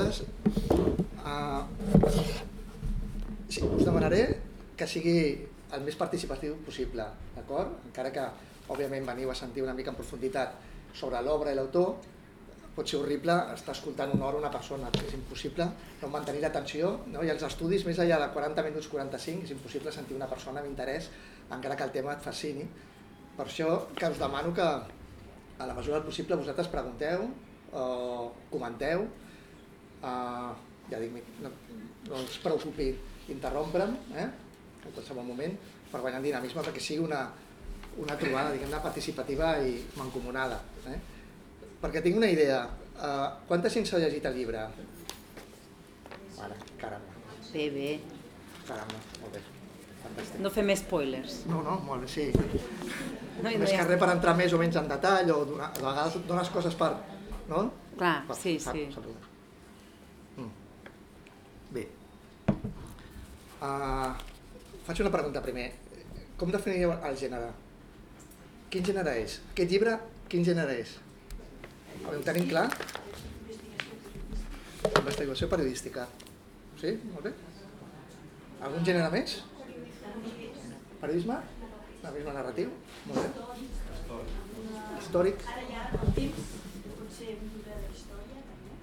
totes. Uh, sí, us demanaré que sigui el més participatiu possible, d'acord? Encara que, òbviament, veniu a sentir una mica en profunditat sobre l'obra i l'autor, pot ser horrible estar escoltant una hora una persona, és impossible no mantenir l'atenció, no? i els estudis més enllà de 40 minuts 45 és impossible sentir una persona amb interès encara que el tema et fascini. Per això que us demano que a la mesura del possible vosaltres pregunteu o comenteu, uh, ja dic, no, no us preocupi interrompre'm eh? en qualsevol moment per guanyar dinamisme perquè sigui una, una trobada diguem participativa i mancomunada. Eh? perquè tinc una idea. Uh, quanta gent s'ha llegit el llibre? Vale, caramba. Bé, bé. Caramba, molt bé. Fantàstic. No fem spoilers. No, no, molt bé, sí. No, Més no que res per entrar més o menys en detall o donar, a vegades dones coses per... No? Clar, per, sí, per, sí. Per, mm. Bé. Uh, faig una pregunta primer. Com definiríeu el gènere? Quin gènere és? Aquest llibre, quin gènere és? Ho tenim clar? Investigació periodística. Sí? Molt bé. Algun gènere més? Periodisme? Periodisme narratiu? Molt bé. Històric? Ara ja el temps pot ser un llibre d'història també.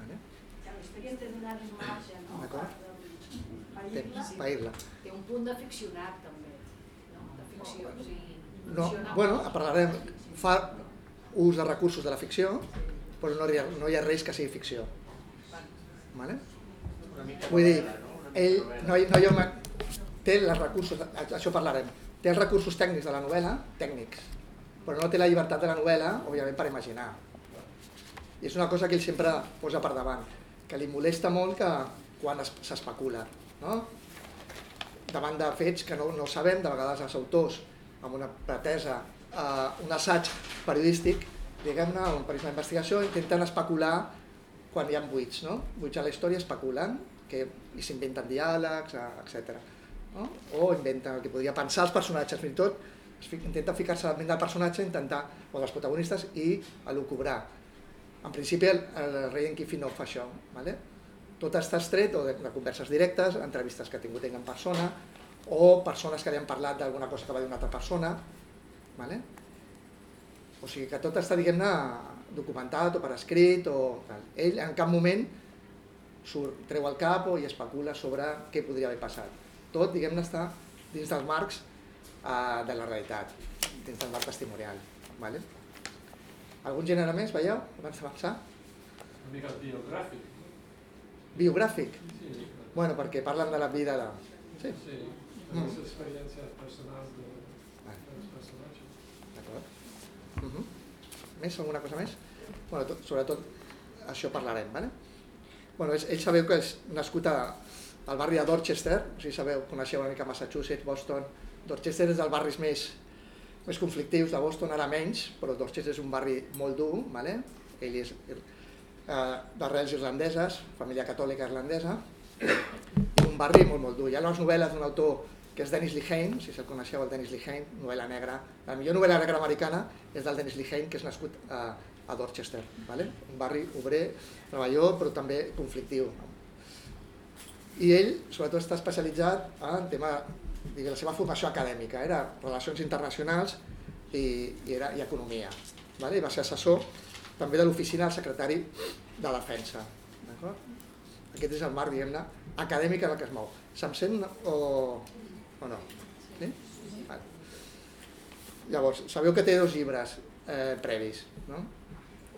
Vale. Que la història hem de donar-li marge, no? D'acord. Pair-la. Té un punt de ficcionat també, no? de ficció, o sigui... No, bueno, parlarem. Fa ús de recursos de la ficció, però no hi ha, no hi ha res que sigui ficció. Vale? Vull dir, ell no, hi, no hi ha una... Té els recursos, això parlarem, té els recursos tècnics de la novel·la, tècnics, però no té la llibertat de la novel·la, òbviament, per imaginar. I és una cosa que ell sempre posa per davant, que li molesta molt que quan s'especula, no? davant de fets que no, no sabem, de vegades els autors, amb una pretesa, eh, un assaig periodístic, diguem-ne, un periodisme d'investigació, intenten especular quan hi ha buits, no? buits a la història especulen, que, i s'inventen diàlegs, etc. No? O inventen el que podria pensar els personatges, fins i tot intenta ficar-se a la ment del personatge intentar, o dels protagonistes i elucubrar. En principi el, el rei Enkifi no fa això, ¿vale? Tot està estret o de, de converses directes, entrevistes que ha tingut ell en persona, o persones que li han parlat d'alguna cosa que va dir una altra persona, ¿vale? o sigui que tot està, diguem-ne, documentat o per escrit, o tal. ell en cap moment surt, treu el cap o i especula sobre què podria haver passat. Tot, diguem-ne, està dins dels marcs eh, de la realitat, dins del marc testimonial. ¿vale? Algun gènere més, veieu, abans d'avançar? Una mica biogràfic. Biogràfic? Sí, Bueno, perquè parlen de la vida de... Sí, sí. Mm. Les experiències personals de, Vale. dels personatges. d'acord. Uh -huh. Més, alguna cosa més? Bueno, tot, sobretot això parlarem, ¿vale? Bueno, ell, ell sabeu que és nascut a, al barri de Dorchester, o sigui, sabeu, coneixeu una mica Massachusetts, Boston. Dorchester és dels barris més, més conflictius de Boston, ara menys, però Dorchester és un barri molt dur, ¿vale? ell és d'arrels irlandeses, família catòlica irlandesa, un barri molt, molt dur. Hi ha unes novel·les d'un autor que és Dennis Lehane, si se'l coneixeu, el Dennis Lehane, novel·la negra. La millor novel·la negra americana és del Dennis Lehane, que és nascut a, a Dorchester, ¿vale? un barri obrer, treballador, però també conflictiu. I ell, sobretot, està especialitzat en tema, diguem, la seva formació acadèmica, era relacions internacionals i, i, era, i economia. ¿vale? I va ser assessor també de l'oficina del secretari de defensa. Aquest és el marc, diguem-ne, acadèmic en el que es mou. Se'm sent o, o no? Sí? Vale. Llavors, sabeu que té dos llibres eh, previs, no?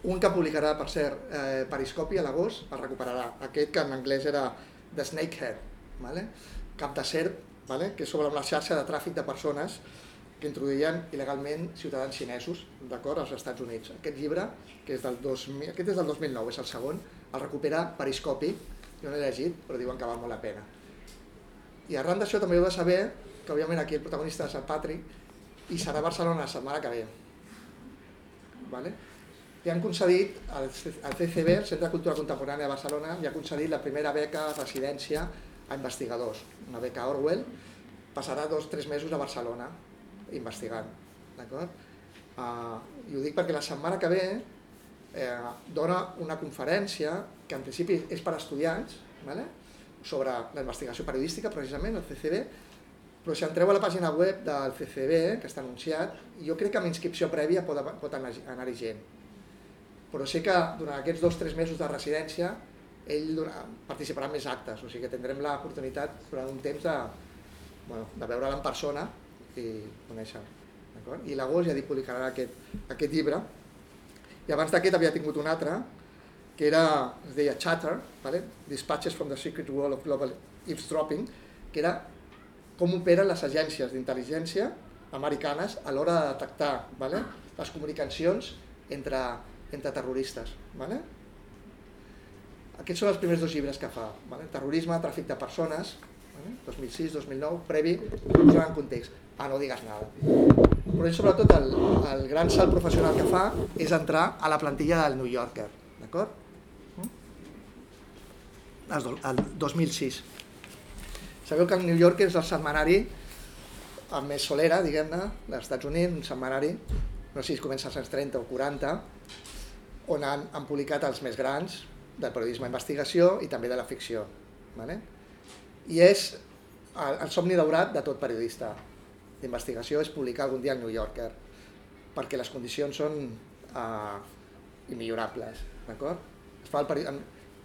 Un que publicarà, per cert, eh, Periscopi a l'agost, el recuperarà. Aquest que en anglès era The Snakehead, vale? cap de serp, vale? que és sobre una xarxa de tràfic de persones que introduïen il·legalment ciutadans xinesos d'acord als Estats Units. Aquest llibre, que és del 2000, aquest és del 2009, és el segon, el recupera Periscopi, jo no l'he llegit, però diuen que val molt la pena. I arran d'això també heu de saber que òbviament aquí el protagonista és el Patrick i serà a Barcelona la setmana que ve. Vale? Li han concedit, al CCB, el Centre de Cultura Contemporània de Barcelona, li ha concedit la primera beca residència a investigadors, una beca Orwell, passarà dos o tres mesos a Barcelona investigant. D'acord? Uh, I ho dic perquè la setmana que ve eh, dona una conferència que en principi és per a estudiants, vale? sobre la investigació periodística, precisament, el CCB, però si entreu a la pàgina web del CCB, que està anunciat, jo crec que amb inscripció prèvia pot, pot anar- anar-hi gent. Però sé que durant aquests dos o tres mesos de residència ell participarà en més actes, o sigui que tindrem l'oportunitat durant un temps de, bueno, de veure'l en persona i conèixer? I l'agost ja dic publicarà aquest, aquest llibre. I abans d'aquest havia tingut un altre, que era, es deia Chatter, vale? Dispatches from the Secret World of Global Eavesdropping, que era com operen les agències d'intel·ligència americanes a l'hora de detectar vale? les comunicacions entre, entre terroristes. Vale? Aquests són els primers dos llibres que fa. Vale? Terrorisme, tràfic de persones, vale? 2006-2009, previ, posant en context. Ah, no digues nada. Però ell, sobretot el, el gran salt professional que fa és entrar a la plantilla del New Yorker, d'acord? Do- El 2006. Sabeu que el New Yorker és el setmanari amb més solera, diguem-ne, dels Estats Units, un setmanari, no sé si comença als anys 30 o 40, on han, han publicat els més grans del periodisme d'investigació i també de la ficció. Vale? I és el, el somni daurat de tot periodista d'investigació és publicar algun dia al New Yorker, perquè les condicions són uh, immillorables, d'acord? Es fa el peri-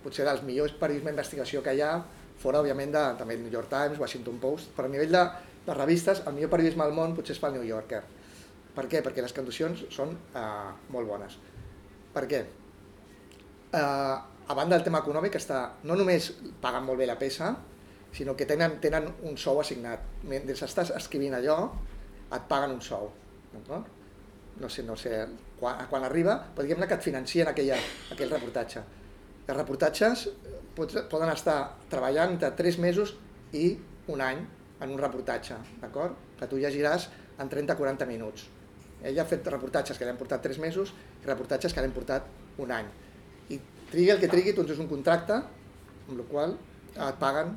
potser dels millors periodisme d'investigació que hi ha, fora, òbviament, de, també el New York Times, Washington Post, però a nivell de, de revistes, el millor periodisme del món potser es fa el New Yorker. Per què? Perquè les condicions són uh, molt bones. Per què? Uh, a banda del tema econòmic, està, no només paguen molt bé la peça, sinó que tenen, tenen un sou assignat. Mentre estàs escrivint allò, et paguen un sou. No sé, no sé, quan, quan arriba, però diguem-ne que et financien aquella, aquell reportatge. Els reportatges pots, poden estar treballant entre 3 mesos i un any en un reportatge, d'acord? Que tu llegiràs en 30-40 minuts. Ell ha fet reportatges que li han portat 3 mesos i reportatges que li han portat un any. I trigui el que trigui, doncs és un contracte amb el qual et paguen,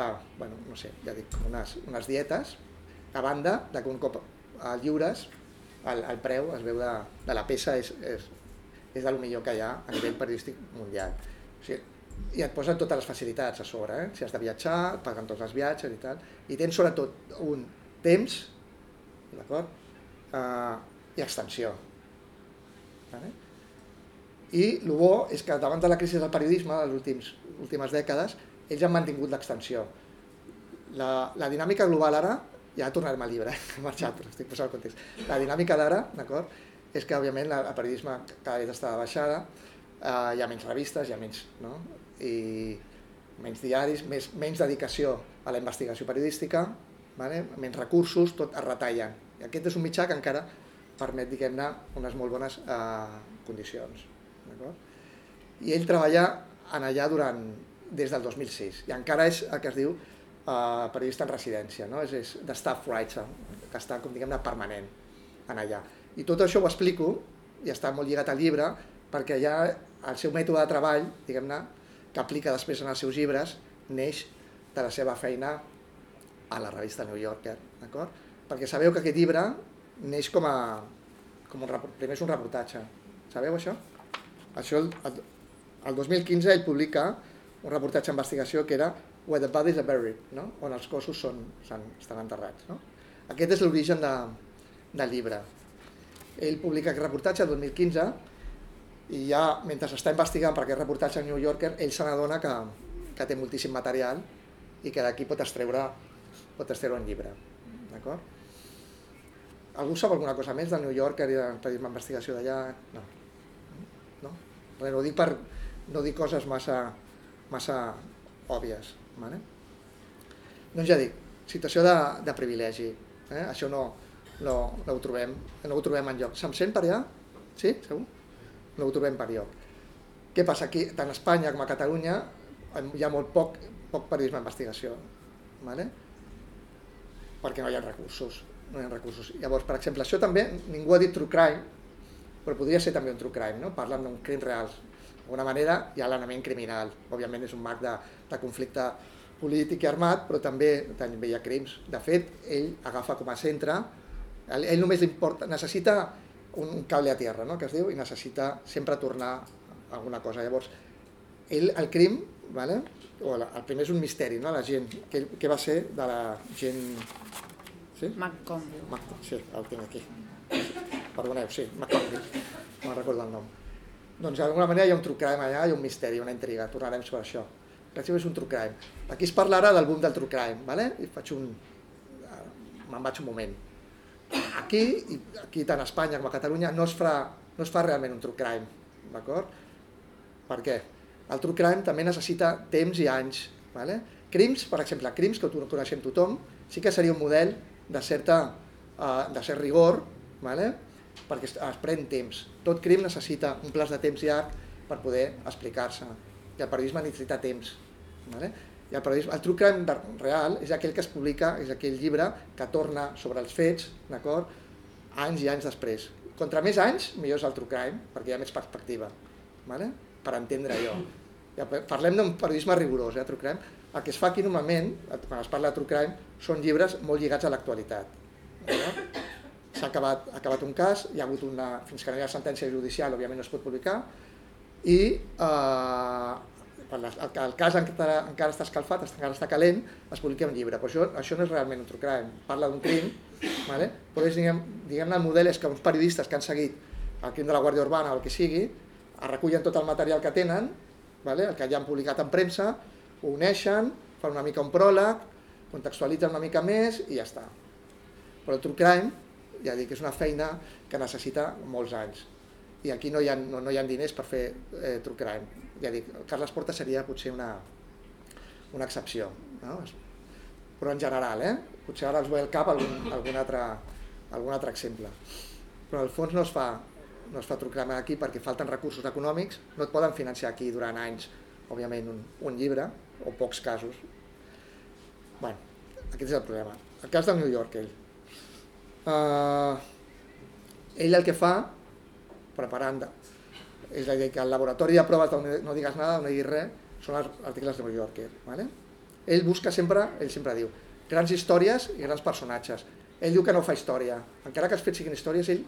eh, bueno, no sé, ja dic, unes, unes dietes, a banda de que un cop eh, lliures el, el preu es veu de, de la peça és, és, és del millor que hi ha a nivell periodístic mundial. O sigui, I et posen totes les facilitats a sobre, eh? si has de viatjar, paguen tots els viatges i tal, i tens sobretot un temps, d'acord, uh, i extensió. Vale? I el bo és que davant de la crisi del periodisme de les últimes dècades, ells han mantingut l'extensió. La, la dinàmica global ara, ja tornarem al llibre, he marxat, però estic posant el context. La dinàmica d'ara, d'acord, és que òbviament la, el periodisme cada vegada està baixada, eh, hi ha menys revistes, hi ha menys, no? I menys diaris, més, menys dedicació a la investigació periodística, vale? menys recursos, tot es retallen. I aquest és un mitjà que encara permet, diguem-ne, unes molt bones eh, condicions. I ell treballa en allà durant, des del 2006, i encara és el que es diu eh, periodista en residència, no? és, és de staff writer, que està, com diguem-ne, permanent en allà. I tot això ho explico, i està molt lligat al llibre, perquè ja el seu mètode de treball, diguem-ne, que aplica després en els seus llibres, neix de la seva feina a la revista New Yorker, d'acord? Perquè sabeu que aquest llibre neix com a... Com un, primer és un reportatge. Sabeu això? Això, el, el, el 2015 ell publica un reportatge d'investigació que era Where the bodies are buried, no? on els cossos són, estan enterrats. No? Aquest és l'origen de, del llibre. Ell publica aquest reportatge el 2015 i ja, mentre està investigant per aquest reportatge al New Yorker, ell se n'adona que, que té moltíssim material i que d'aquí pot extreure, pot extreure un llibre. D'acord? Algú sap alguna cosa més del New Yorker i del periodisme d'investigació d'allà? No. No? Res, no dic per no dir coses massa, massa òbvies. Vale? Doncs ja dic, situació de, de privilegi. Eh? Això no, no, no, ho trobem, no ho trobem enlloc. Se'm sent per allà? Sí? Segur? No ho trobem per lloc. Què passa? Aquí, tant a Espanya com a Catalunya, hi ha molt poc, poc periodisme d'investigació. Vale? Perquè no hi ha recursos. No hi ha recursos. Llavors, per exemple, això també, ningú ha dit true crime, però podria ser també un true crime, no? parlen d'un crim real. D'alguna manera hi ha l'element criminal, òbviament és un marc de, de conflicte polític i armat, però també, també hi ha crims. De fet, ell agafa com a centre, ell, ell només li importa, necessita un, cable a terra, no? que es diu, i necessita sempre tornar a alguna cosa. Llavors, ell, el crim, vale? o la, el primer és un misteri, no? la gent, què, què va ser de la gent... Sí? Mac- sí, el tinc aquí. Perdoneu, sí, McConaughey, no recordo el nom. Doncs d'alguna manera hi ha un true crime allà, hi ha un misteri, una intriga, tornarem sobre això. Aquest és un true crime. Aquí es parla ara del boom del true crime, ¿vale? i faig un... me'n vaig un moment. Aquí, i aquí tant a Espanya com a Catalunya, no es fa, no es fa realment un true crime, d'acord? Per què? El true crime també necessita temps i anys. ¿vale? Crims, per exemple, crims que coneixem tothom, sí que seria un model de, certa, uh, de cert rigor, ¿vale? Perquè es, es pren temps. Tot crim necessita un plaç de temps llarg per poder explicar-se. I el periodisme necessita temps. ¿vale? I el, periodisme, el true crime real és aquell que es publica, és aquell llibre que torna sobre els fets, d'acord? anys i anys després. Contra més anys, millor és el true crime, perquè hi ha més perspectiva, ¿vale? per entendre allò. Ja pa- parlem d'un periodisme rigorós, eh, true crime. El que es fa aquí normalment, quan es parla de true crime, són llibres molt lligats a l'actualitat. d'acord? S'ha acabat, ha acabat un cas, hi ha hagut una, fins que no hi ha sentència judicial, òbviament no es pot publicar, i eh, el, el, cas encara, encara està escalfat, encara està calent, es publica un llibre. Però això, això no és realment un true crime, parla d'un crim, vale? però és, diguem, diguem el model és que uns periodistes que han seguit el crim de la Guàrdia Urbana o el que sigui, recullen tot el material que tenen, vale? el que ja han publicat en premsa, ho uneixen, fan una mica un pròleg, contextualitzen una mica més i ja està. Però el true crime, ja dic, és una feina que necessita molts anys. I aquí no hi ha, no, no hi ha diners per fer eh, true crime. Ja dic, Carles Porta seria potser una, una excepció. No? Però en general, eh? potser ara els ve al cap algun, algun, altre, algun altre exemple. Però al fons no es fa, no es fa true crime aquí perquè falten recursos econòmics, no et poden financiar aquí durant anys, òbviament, un, un llibre, o pocs casos. bueno, aquest és el problema. El cas del New York, ell. Uh, ell el que fa, preparant, és a dir, que el laboratori de proves d'on no digues nada, no diguis res, són els articles de New Yorker. ¿vale? Ell busca sempre, ell sempre diu, grans històries i grans personatges. Ell diu que no fa història. Encara que els fets siguin històries, ell,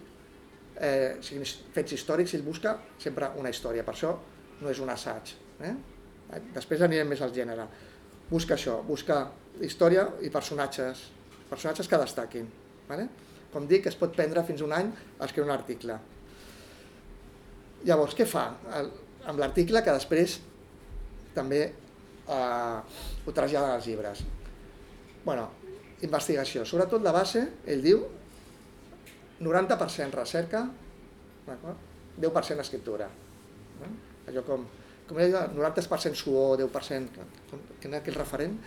eh, siguin fets històrics, ell busca sempre una història. Per això no és un assaig. Eh? Després anirem més al gènere. Busca això, busca història i personatges, personatges que destaquin. Vale? Com dic, es pot prendre fins un any a escriure un article. Llavors, què fa? El, amb l'article que després també eh, ho trasllada als llibres. bueno, investigació. Sobretot la base, ell diu, 90% recerca, d'acord? 10% escriptura. No? Allò com, com deia, 90% suor, 10%, com, que era aquell referent,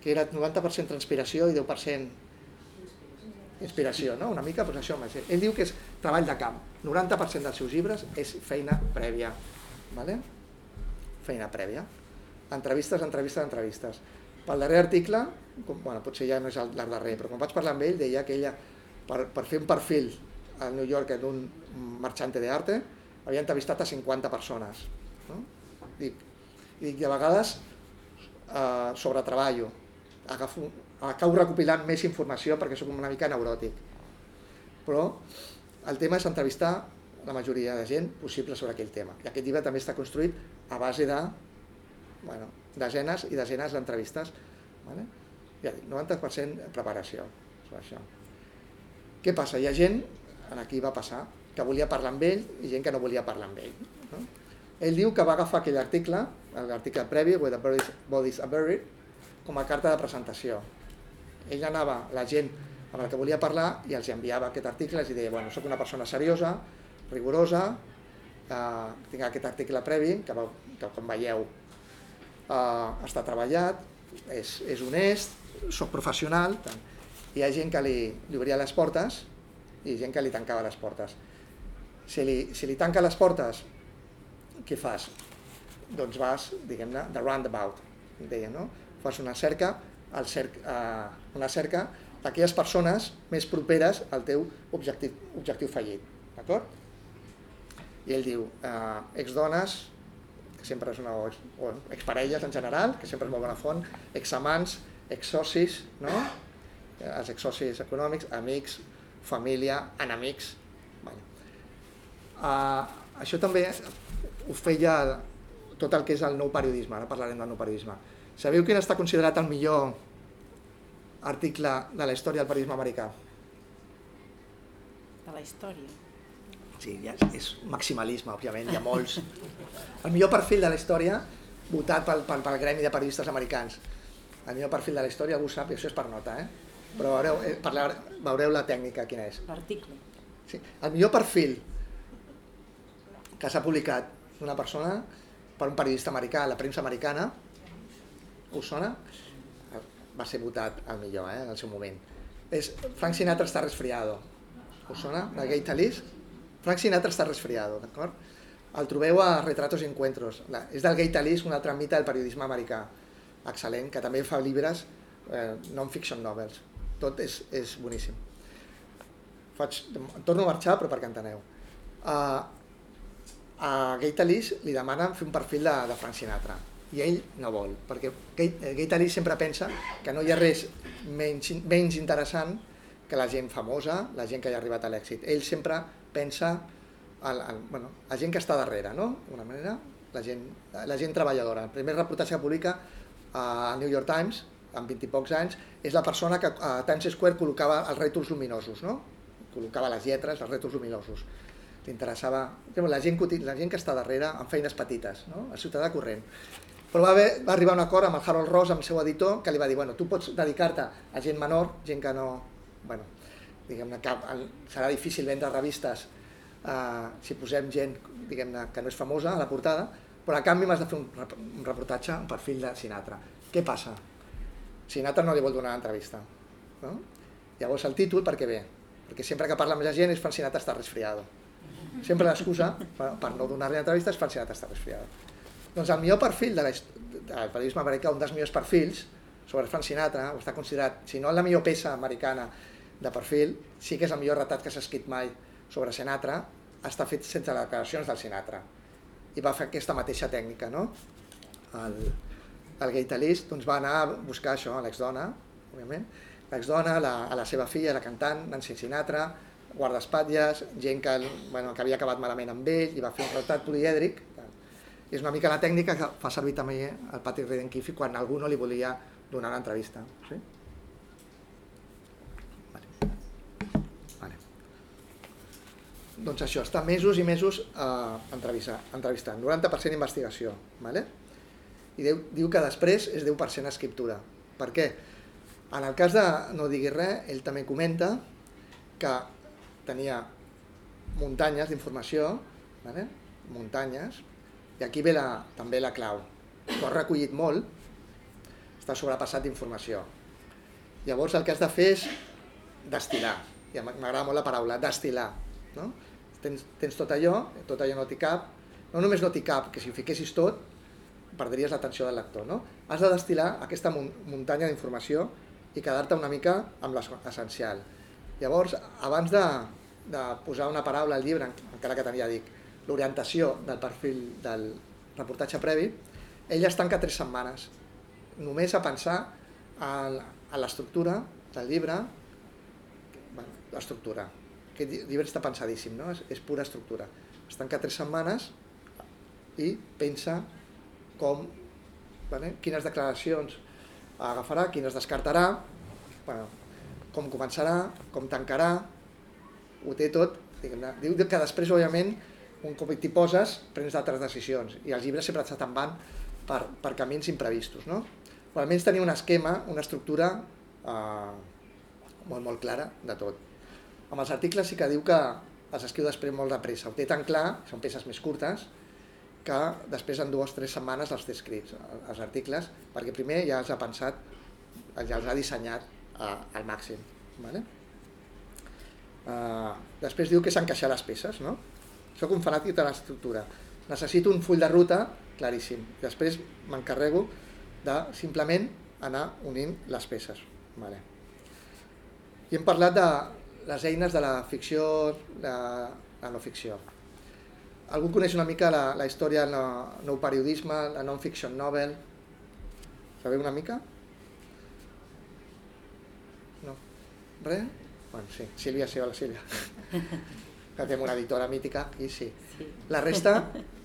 que era 90% transpiració i 10% inspiració, no? una mica doncs això. Doncs, ell diu que és treball de camp. 90% dels seus llibres és feina prèvia. Vale? Feina prèvia. Entrevistes, entrevistes, entrevistes. Pel darrer article, com, bueno, potser ja no és el, el darrer, però quan vaig parlar amb ell deia que ella, per, per fer un perfil a New York d'un marxante d'arte, havia entrevistat a 50 persones. No? Dic, i dic, de vegades eh, sobre treballo, agafo, acabo recopilant més informació perquè sóc una mica neuròtic. Però el tema és entrevistar la majoria de gent possible sobre aquell tema. I aquest llibre també està construït a base de bueno, desenes i desenes d'entrevistes. Vale? Ja dic, 90% preparació sobre això. Què passa? Hi ha gent, en aquí va passar, que volia parlar amb ell i gent que no volia parlar amb ell. No? Ell diu que va agafar aquell article, l'article previ, Where the bodies, are buried, com a carta de presentació. Ell anava, la gent amb la que volia parlar, i els enviava aquest article, els deia, bueno, soc una persona seriosa, rigorosa, eh, tinc aquest article previ, que, que com veieu eh, està treballat, és, és honest, soc professional, tant. hi ha gent que li, li obria les portes i gent que li tancava les portes. Si li, si li tanca les portes, què fas? Doncs vas, diguem-ne, de roundabout, deia, no? Fas una cerca, el cerc, eh, una cerca d'aquelles persones més properes al teu objectiu, objectiu fallit, d'acord? I ell diu, eh, exdones, que sempre és una, o, ex, o exparelles en general, que sempre és molt bona font, examants, exsocis, no? els exsocis econòmics, amics, família, enemics. Vale. Uh, això també ho feia tot el que és el nou periodisme, ara parlarem del nou periodisme. Sabeu quin està considerat el millor article de la història del periodisme americà? De la història. Sí, ja és, maximalisme, òbviament, hi ha molts. El millor perfil de la història votat pel, pel, pel gremi de periodistes americans. El millor perfil de la història, algú sap, i això és per nota, eh? però veureu, eh, parlar, veureu la tècnica quina és. L'article. Sí. El millor perfil que s'ha publicat d'una persona per un periodista americà, la premsa americana, us sona? Va ser votat el millor eh, en el seu moment. És Frank Sinatra està resfriado. Us sona? De Gay Talis? Frank Sinatra està resfriado, d'acord? El trobeu a Retratos y Encuentros. La, és del Gay Talis, un altre mite del periodisme americà. Excel·lent, que també fa llibres eh, non-fiction novels. Tot és, és boníssim. Faig, torno a marxar, però perquè enteneu. Uh, a Gay Talis li demanen fer un perfil de, de Frank Sinatra i ell no vol, perquè Gay Talis sempre pensa que no hi ha res menys, menys interessant que la gent famosa, la gent que ja ha arribat a l'èxit. Ell sempre pensa el, el, bueno, la gent que està darrere, no? D'una manera, la gent, la gent treballadora. El primer reportatge que publica al New York Times, amb 20 i pocs anys, és la persona que a Times Square col·locava els rètols luminosos, no? Col·locava les lletres, els rètols luminosos. Li interessava la gent, la gent que està darrere amb feines petites, no? el ciutadà corrent. Però va, haver, va arribar un acord amb el Harold Ross, amb el seu editor, que li va dir, bueno, tu pots dedicar-te a gent menor, gent que no... Bueno, diguem-ne que serà difícil vendre revistes eh, si posem gent diguem-ne que no és famosa a la portada, però a canvi m'has de fer un, un reportatge, un perfil de Sinatra. Què passa? Sinatra no li vol donar l'entrevista. No? Llavors el títol, per què ve? Perquè sempre que parla amb la gent és Fan Sinatra està resfriado. Sempre l'excusa per no donar-li l'entrevista és Fan Sinatra està resfriado. Doncs el millor perfil de la, del periodisme americà, un dels millors perfils sobre Frank Sinatra, està considerat, si no la millor peça americana de perfil, sí que és el millor retrat que s'ha escrit mai sobre Sinatra, està fet sense les declaracions del Sinatra. I va fer aquesta mateixa tècnica, no? El, el gaitalist doncs, va anar a buscar això, a l'exdona, òbviament, l'exdona, la, a la seva filla, la cantant, Nancy Sinatra, guardaespatlles, gent que, bueno, que havia acabat malament amb ell, i va fer un retrat polièdric. És una mica la tècnica que fa servir també el Patrick Redenkifi quan algú no li volia donar l'entrevista. Sí? Vale. Vale. Doncs això, està mesos i mesos eh, entrevistant, entrevistant, 90% investigació. Vale? I diu, diu que després és 10% escriptura. Per què? En el cas de No diguis res, ell també comenta que tenia muntanyes d'informació, vale? muntanyes, i aquí ve la, també la clau. Tu has recollit molt, està sobrepassat d'informació. Llavors el que has de fer és destil·lar. I m'agrada molt la paraula, destil·lar. No? Tens, tens tot allò, tot allò no t'hi cap, no només no t'hi cap, que si fiquessis tot, perdries l'atenció del lector. No? Has de destil·lar aquesta muntanya d'informació i quedar-te una mica amb l'essencial. Llavors, abans de, de posar una paraula al llibre, encara que tenia dic, l'orientació del perfil del reportatge previ, ell es tanca tres setmanes, només a pensar a l'estructura del llibre, bueno, l'estructura, aquest llibre està pensadíssim, no? és, és pura estructura. Es tanca tres setmanes i pensa com, vale? quines declaracions agafarà, quines descartarà, bueno, com començarà, com tancarà, ho té tot, diu que després, òbviament, un cop t'hi poses, prens d'altres decisions, i els llibres sempre te'n van per, per camins imprevistos, no? Però almenys tenir un esquema, una estructura eh, molt, molt clara de tot. Amb els articles sí que diu que els escriu després molt de pressa, ho té tan clar, són peces més curtes, que després en dues o tres setmanes els té escrits, els articles, perquè primer ja els ha pensat, ja els ha dissenyat eh, al màxim. Vale? Uh, després diu que s'encaixar les peces, no? Soc un fanàtic de l'estructura. Necessito un full de ruta claríssim. Després m'encarrego de simplement anar unint les peces. Vale. I hem parlat de les eines de la ficció, de la no ficció. Algú coneix una mica la, la història del no, nou periodisme, la non-fiction novel? Sabeu una mica? No? Res? Bueno, sí, Sílvia, sí, hola Sílvia. que té una editora mítica, i sí. Sí. La resta,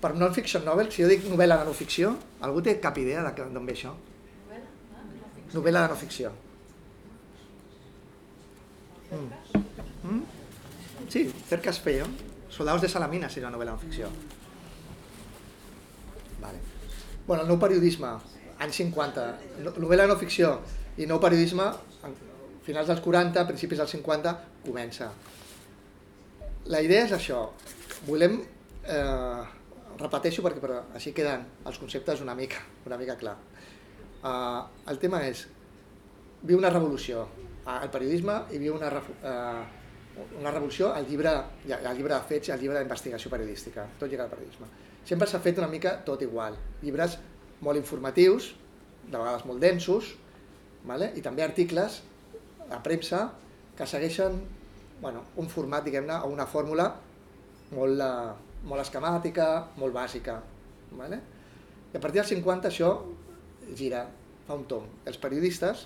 per non-fiction novel, si jo dic novel·la de no-ficció, algú té cap idea de d'on ve això? Novel·la de no-ficció. Mm. Mm? Sí, cercas feo. Soldados de Salamina seria una novel·la de no-ficció. Vale. Bueno, el nou periodisme, anys 50, no- novel·la de no-ficció i nou periodisme, finals dels 40, principis dels 50, comença. La idea és això. Volem, eh, repeteixo perquè però així queden els conceptes una mica, una mica clar. Eh, el tema és, viu una revolució al periodisme i viu una, eh, una revolució al llibre, al llibre de fets i al llibre d'investigació periodística. Tot lliga al periodisme. Sempre s'ha fet una mica tot igual. Llibres molt informatius, de vegades molt densos, vale? i també articles a premsa que segueixen bueno, un format, diguem-ne, o una fórmula molt, eh, molt esquemàtica, molt bàsica. Vale? I a partir dels 50 això gira, fa un tom. Els periodistes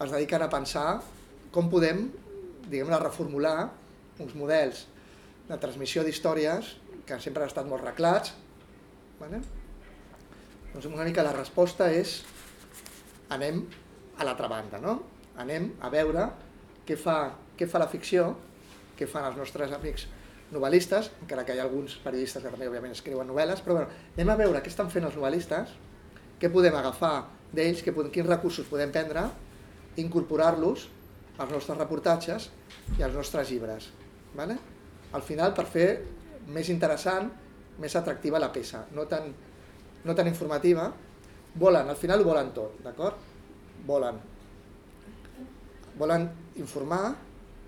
es dediquen a pensar com podem diguem-ne, reformular uns models de transmissió d'històries que sempre han estat molt reclats. Vale? Doncs una mica la resposta és anem a l'altra banda, no? Anem a veure què fa, què fa la ficció, què fan els nostres amics novel·listes, encara que hi ha alguns periodistes que també òbviament escriuen novel·les, però bueno, anem a veure què estan fent els novel·listes, què podem agafar d'ells, quins recursos podem prendre, incorporar-los als nostres reportatges i als nostres llibres. Vale? Al final, per fer més interessant, més atractiva la peça, no tan, no tan informativa, volen, al final ho volen tot, d'acord? Volen, volen informar,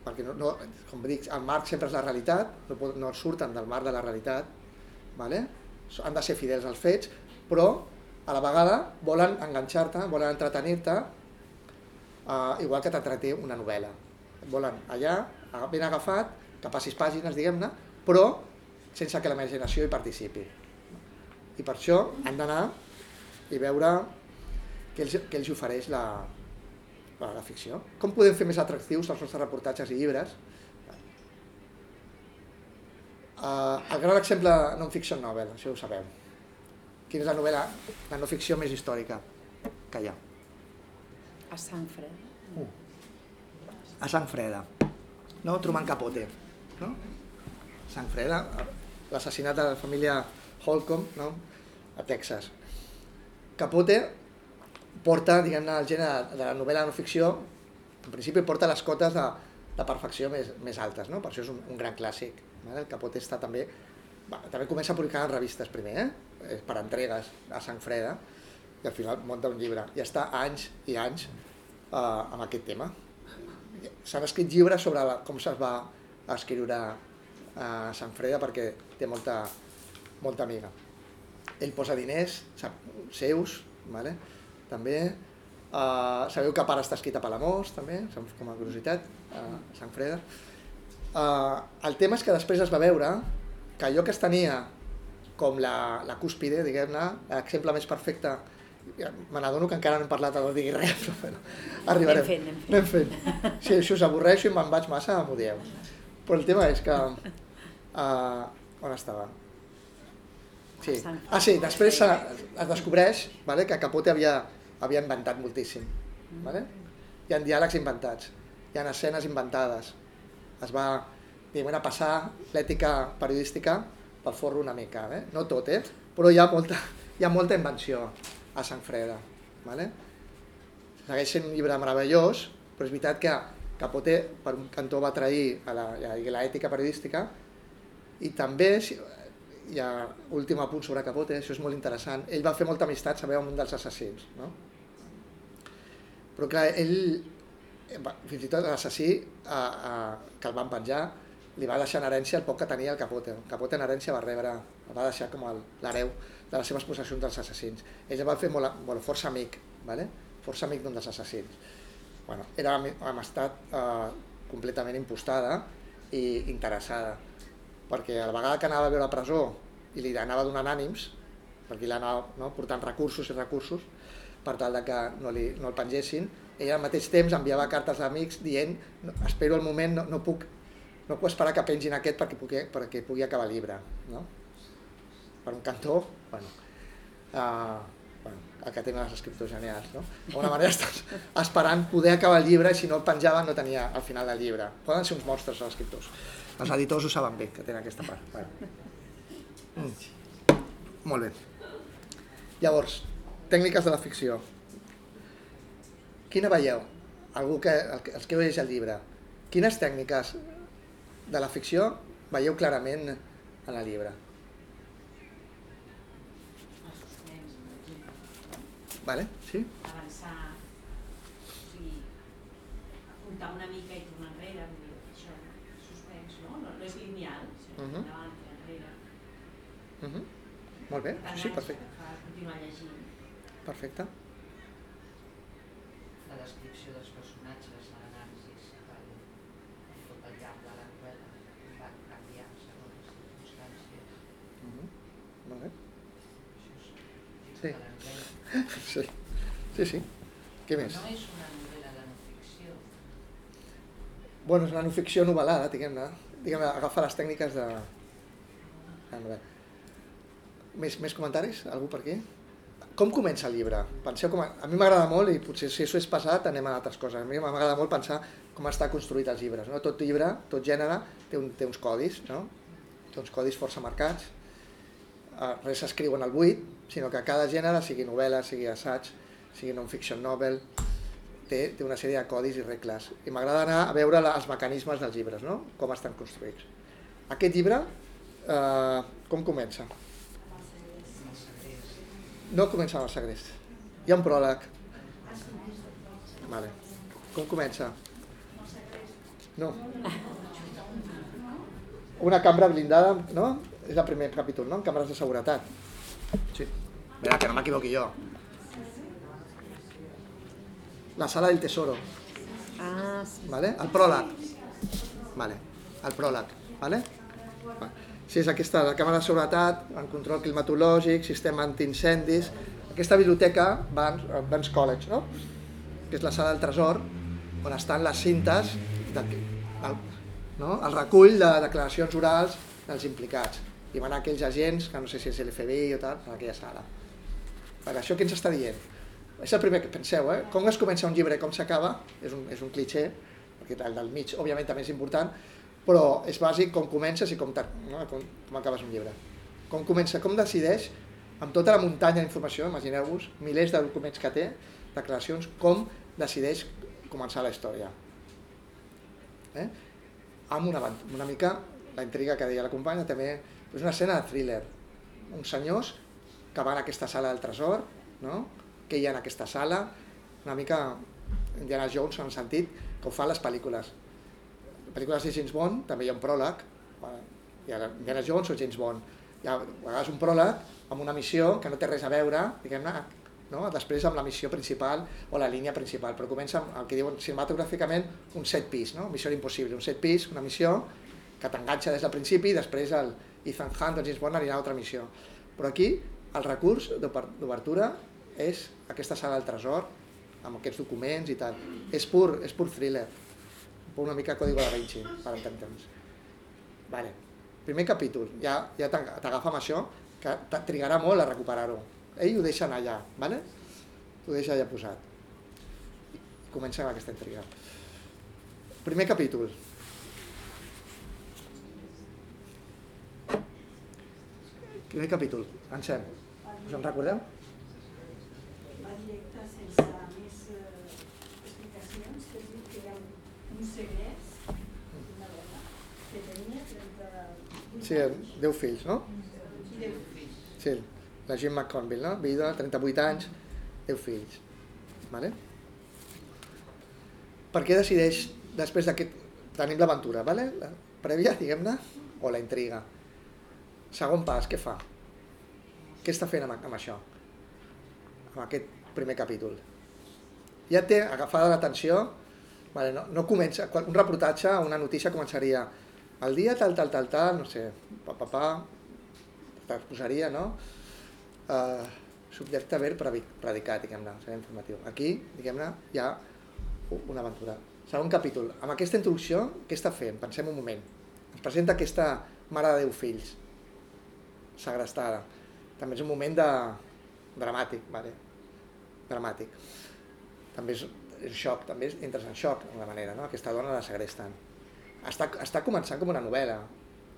perquè no, no, com dic, el marc sempre és la realitat, no, pot- no surten del marc de la realitat, vale? han de ser fidels als fets, però a la vegada volen enganxar-te, volen entretenir-te, uh, igual que t'entreté una novel·la. Volen allà, ben agafat, que passis pàgines, diguem-ne, però sense que la imaginació hi participi. I per això han d'anar i veure què els, què els ofereix la, la, la ficció. Com podem fer més atractius els nostres reportatges i llibres? Uh, el gran exemple de non-fiction novel, això ho sabeu. Quina és la novel·la de no-ficció més històrica que hi ha? A Sant Fred. a sang freda, no? Truman Capote, no? Sang freda, l'assassinat de la família Holcomb, no? A Texas. Capote porta, diguem-ne, el gènere de la novel·la no ficció, en principi porta les cotes de, de perfecció més, més altes, no? Per això és un, un gran clàssic. Vale? El Capote està també... Va, també comença a publicar en revistes primer, eh? Eh, per entregues a sang freda, i al final munta un llibre. I està anys i anys eh, amb aquest tema s'han escrit llibres sobre la, com se'ls va escriure a Sant Freda perquè té molta, molta amiga. Ell posa diners seus, vale? També. Uh, sabeu que Pare està escrit a Palamós, també, com a curiositat, a Sant Freda. Uh, el tema és que després es va veure que allò que es tenia com la, la cúspide, diguem-ne, l'exemple més perfecte, me n'adono que encara no hem parlat, no digui res, però bueno, arribarem. Anem fent, anem Anem fent. Si, si us avorreixo i me'n vaig massa, m'ho dieu. Però el tema és que... Uh, on estava? Sí. Ah, sí, després es descobreix vale, que Capote havia, havia inventat moltíssim. Vale? Hi ha diàlegs inventats, hi ha escenes inventades. Es va diguem, a passar l'ètica periodística pel forro una mica. Eh? No tot, eh? però hi ha molta, hi ha molta invenció a Sant Freda. Vale? Segueix sent un llibre meravellós, però és veritat que Capote per un cantó va trair a l'ètica periodística i també, si- hi ha últim apunt sobre Capote, això és molt interessant, ell va fer molta amistat, sabeu, amb un dels assassins, no? Però clar, ell, eh, fins i tot l'assassí eh, eh, que el van penjar, li va deixar en herència el poc que tenia el Capote. El Capote en herència va rebre, el va deixar com l'hereu de les seves possessions dels assassins. Ell el va fer molt, bueno, força amic, ¿vale? força amic d'un dels assassins. Bueno, era ami- amistat eh, completament impostada i interessada, perquè a la vegada que anava a veure a presó i li anava donant ànims, perquè li anava no, portant recursos i recursos per tal de que no, li, no el pengessin, ell al mateix temps enviava cartes d'amics dient no, espero el moment, no, no puc no puc esperar que pengin aquest perquè pugui, perquè pugui acabar el llibre, no? Per un cantó, bueno, uh, bueno el que tenen els escriptors genials, no? D'alguna manera estàs esperant poder acabar el llibre i si no el penjaven no tenia al final del llibre. Poden ser uns monstres els escriptors. Els editors ho saben bé, que tenen aquesta part. Bueno. Mm. Molt bé. Llavors, tècniques de la ficció. Quina veieu? Algú que, els que veig el llibre. Quines tècniques de la ficció veieu clarament en el llibre? Vale? Sí? Avançar, o sigui, apuntar una mica i tornar enrere, això, suspens, no? No, no és lineal, sinó Mhm. endavant i enrere. Uh -huh. Molt bé, sí, perfecte. continuar llegint. Perfecte. la descripció dels personatges, l'anàlisi, tot el llarg de la novel·la va canviar segons les circumstàncies. Bé. Això és Sí. Sí, sí, sí. Què més? No és una novel·la de no ficció. Bueno, és una no ficció novel·lada, diguem-ne. Diguem agafar les tècniques de... novel·la. Més, més comentaris? Algú per aquí? Com comença el llibre? Penseu com a... a mi m'agrada molt, i potser si això és passat anem a altres coses, a mi m'agrada molt pensar com està construït els llibres. No? Tot llibre, tot gènere, té, un, té uns codis, no? té uns codis força marcats. Uh, res s'escriu en el buit, sinó que cada gènere, sigui novel·la, sigui assaig, sigui non-fiction novel, té, té una sèrie de codis i regles. I m'agrada anar a veure la, els mecanismes dels llibres, no? com estan construïts. Aquest llibre, eh, com comença? No comença amb el segrest. Hi ha un pròleg. Vale. Com comença? No. Una cambra blindada, no? És el primer capítol, no? Càmeres de seguretat. Sí. Mira, que no m'equivoqui jo. La sala del tesoro. Ah, sí. ¿vale? El pròleg. Vale. El pròleg, ¿vale? Va. Si és aquesta, la càmera de seguretat, en control climatològic, sistema antiincendis, aquesta biblioteca, Barnes, eh, Barnes College, no? que és la sala del tresor, on estan les cintes, de, el, no? el recull de declaracions orals dels implicats. I van aquells agents, que no sé si és l'FBI o tal, en aquella sala. Per això què ens està dient? És el primer que penseu, eh? Com es comença un llibre com s'acaba, és, un, és un cliché, perquè el del mig, òbviament, també és important, però és bàsic com comences i com, no? com, com acabes un llibre. Com comença, com decideix, amb tota la muntanya d'informació, imagineu-vos, milers de documents que té, declaracions, com decideix començar la història. Eh? Amb una, una mica la intriga que deia la companya, també és una escena de thriller. Uns senyors que van a aquesta sala del tresor, no? què hi ha en aquesta sala, una mica Indiana Jones en el sentit que ho fan les pel·lícules. Pel·lícules de James Bond també hi ha un pròleg, hi ha Indiana Jones o James Bond. Hi ha a vegades un pròleg amb una missió que no té res a veure, diguem-ne, no? després amb la missió principal o la línia principal, però comença amb el que diuen cinematogràficament un set pis, no? missió impossible, un set pis, una missió que t'enganxa des del principi i després el Ethan Hunt o James Bond anirà a altra missió. Però aquí el recurs d'obertura és aquesta sala del tresor, amb aquests documents i tal. És pur, és pur thriller, una mica código da Vinci, per entendre'ns. Vale. Primer capítol, ja, ja t'ag- t'agafa amb això, que trigarà molt a recuperar-ho. Ell ho deixa allà, vale? ho deixa allà posat. I comença amb aquesta intriga. Primer capítol. Primer capítol, Ansem. Us en recordeu? Va directe sense més eh, explicacions, que diu que hi ha dona que tenia 38 Sí, anys 10 fills, no? i 10 fills. Sí, la Jim McConville, no? Vida, 38 anys, 10 fills. Vale? Per què decideix, després d'aquest... Tenim l'aventura, vale? la prèvia, diguem-ne, o la intriga. Segon pas, què fa? Què està fent amb, amb això? Amb aquest primer capítol. Ja té agafada l'atenció, vale, no, no comença, un reportatge, una notícia començaria el dia tal, tal, tal, tal, no sé, pa, pa, pa, posaria, no? Uh, subjecte ver previ- predicat, diguem-ne, serà informatiu. Aquí, diguem-ne, hi ha una aventura. Segon capítol. Amb aquesta introducció, què està fent? Pensem un moment. Ens presenta aquesta mare de deu fills, segrestada. També és un moment de... dramàtic, vale? dramàtic. També és, és xoc, també entres en xoc, d'alguna manera, no? Aquesta dona la segresten. Està, està començant com una novel·la.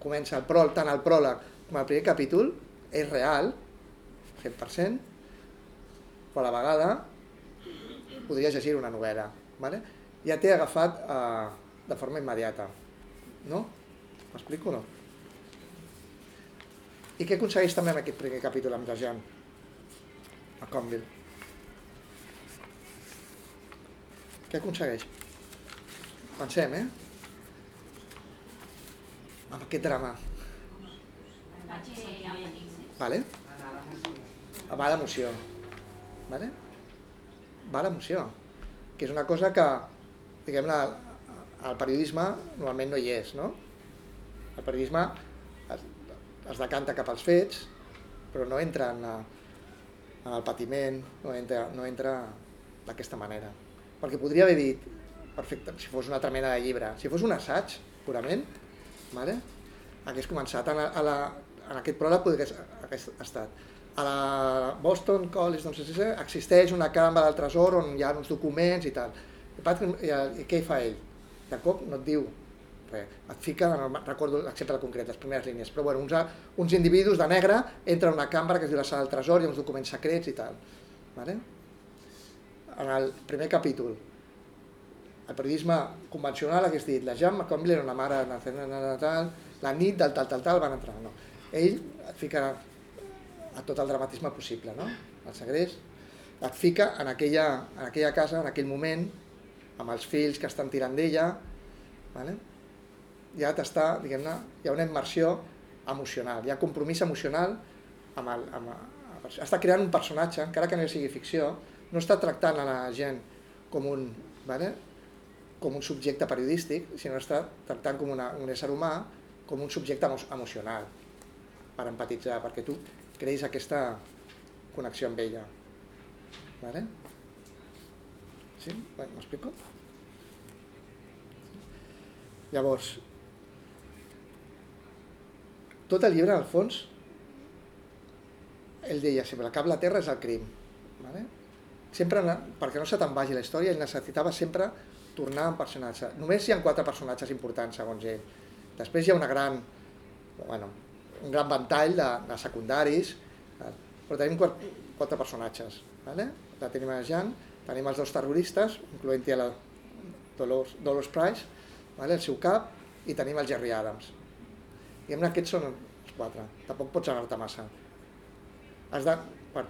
Comença el pròleg, tant el pròleg com el primer capítol, és real, 100%, però a la vegada podria llegir una novel·la. Vale? Ja t'he agafat eh, de forma immediata. No? M'explico o no? I què aconsegueix també amb aquest primer capítol amb la Jean? A Conville. Què aconsegueix? Pensem, eh? Amb aquest drama. Vale? Va l'emoció. Vale? Va l'emoció. Que és una cosa que, diguem-ne, al periodisme normalment no hi és, no? El periodisme es, es decanta cap als fets, però no entra en, la, en el patiment, no entra, no entra d'aquesta manera. Perquè podria haver dit, perfecte, si fos una altra mena de llibre, si fos un assaig, purament, vale? hagués començat a la, a la, en aquest pròleg podria hagués estat a la Boston College, sé, existeix una cambra del tresor on hi ha uns documents i tal. I, i, i què fa ell? De cop no et diu res, et fica, no recordo l'exemple concret, les primeres línies, però bueno, uns, uns individus de negre entren a una cambra que es diu la sala del tresor, hi ha uns documents secrets i tal. Vale? En el primer capítol, el periodisme convencional hagués dit la Jean McCombie era una mare tal, la nit del tal tal tal van entrar, no. Ell et fica a tot el dramatisme possible, no? El segrest et fica en aquella, en aquella casa, en aquell moment, amb els fills que estan tirant d'ella, vale? ja t'està, diguem-ne, hi ha una immersió emocional, hi ha compromís emocional amb el, amb el, està creant un personatge, encara que no sigui ficció, no està tractant a la gent com un, vale? com un subjecte periodístic, sinó està tractant com una, un ésser humà, com un subjecte emo emocional, per empatitzar, perquè tu creïs aquesta connexió amb ella. Vale? Sí? M'explico? Llavors, tot el llibre, al fons, ell deia sempre, cap la terra és el crim. Vale? Sempre, perquè no se te'n vagi la història, ell necessitava sempre tornar a un personatge. Només hi ha quatre personatges importants, segons ell. Després hi ha una gran, bueno, un gran ventall de, de secundaris, però tenim quatre, quatre personatges. Vale? La tenim a Jean, tenim els dos terroristes, incloent-hi la Dolores, Dolores Price, vale? el seu cap, i tenim el Jerry Adams. Diguem-ne, aquests són els quatre. Tampoc pots anar-te massa. Has de, per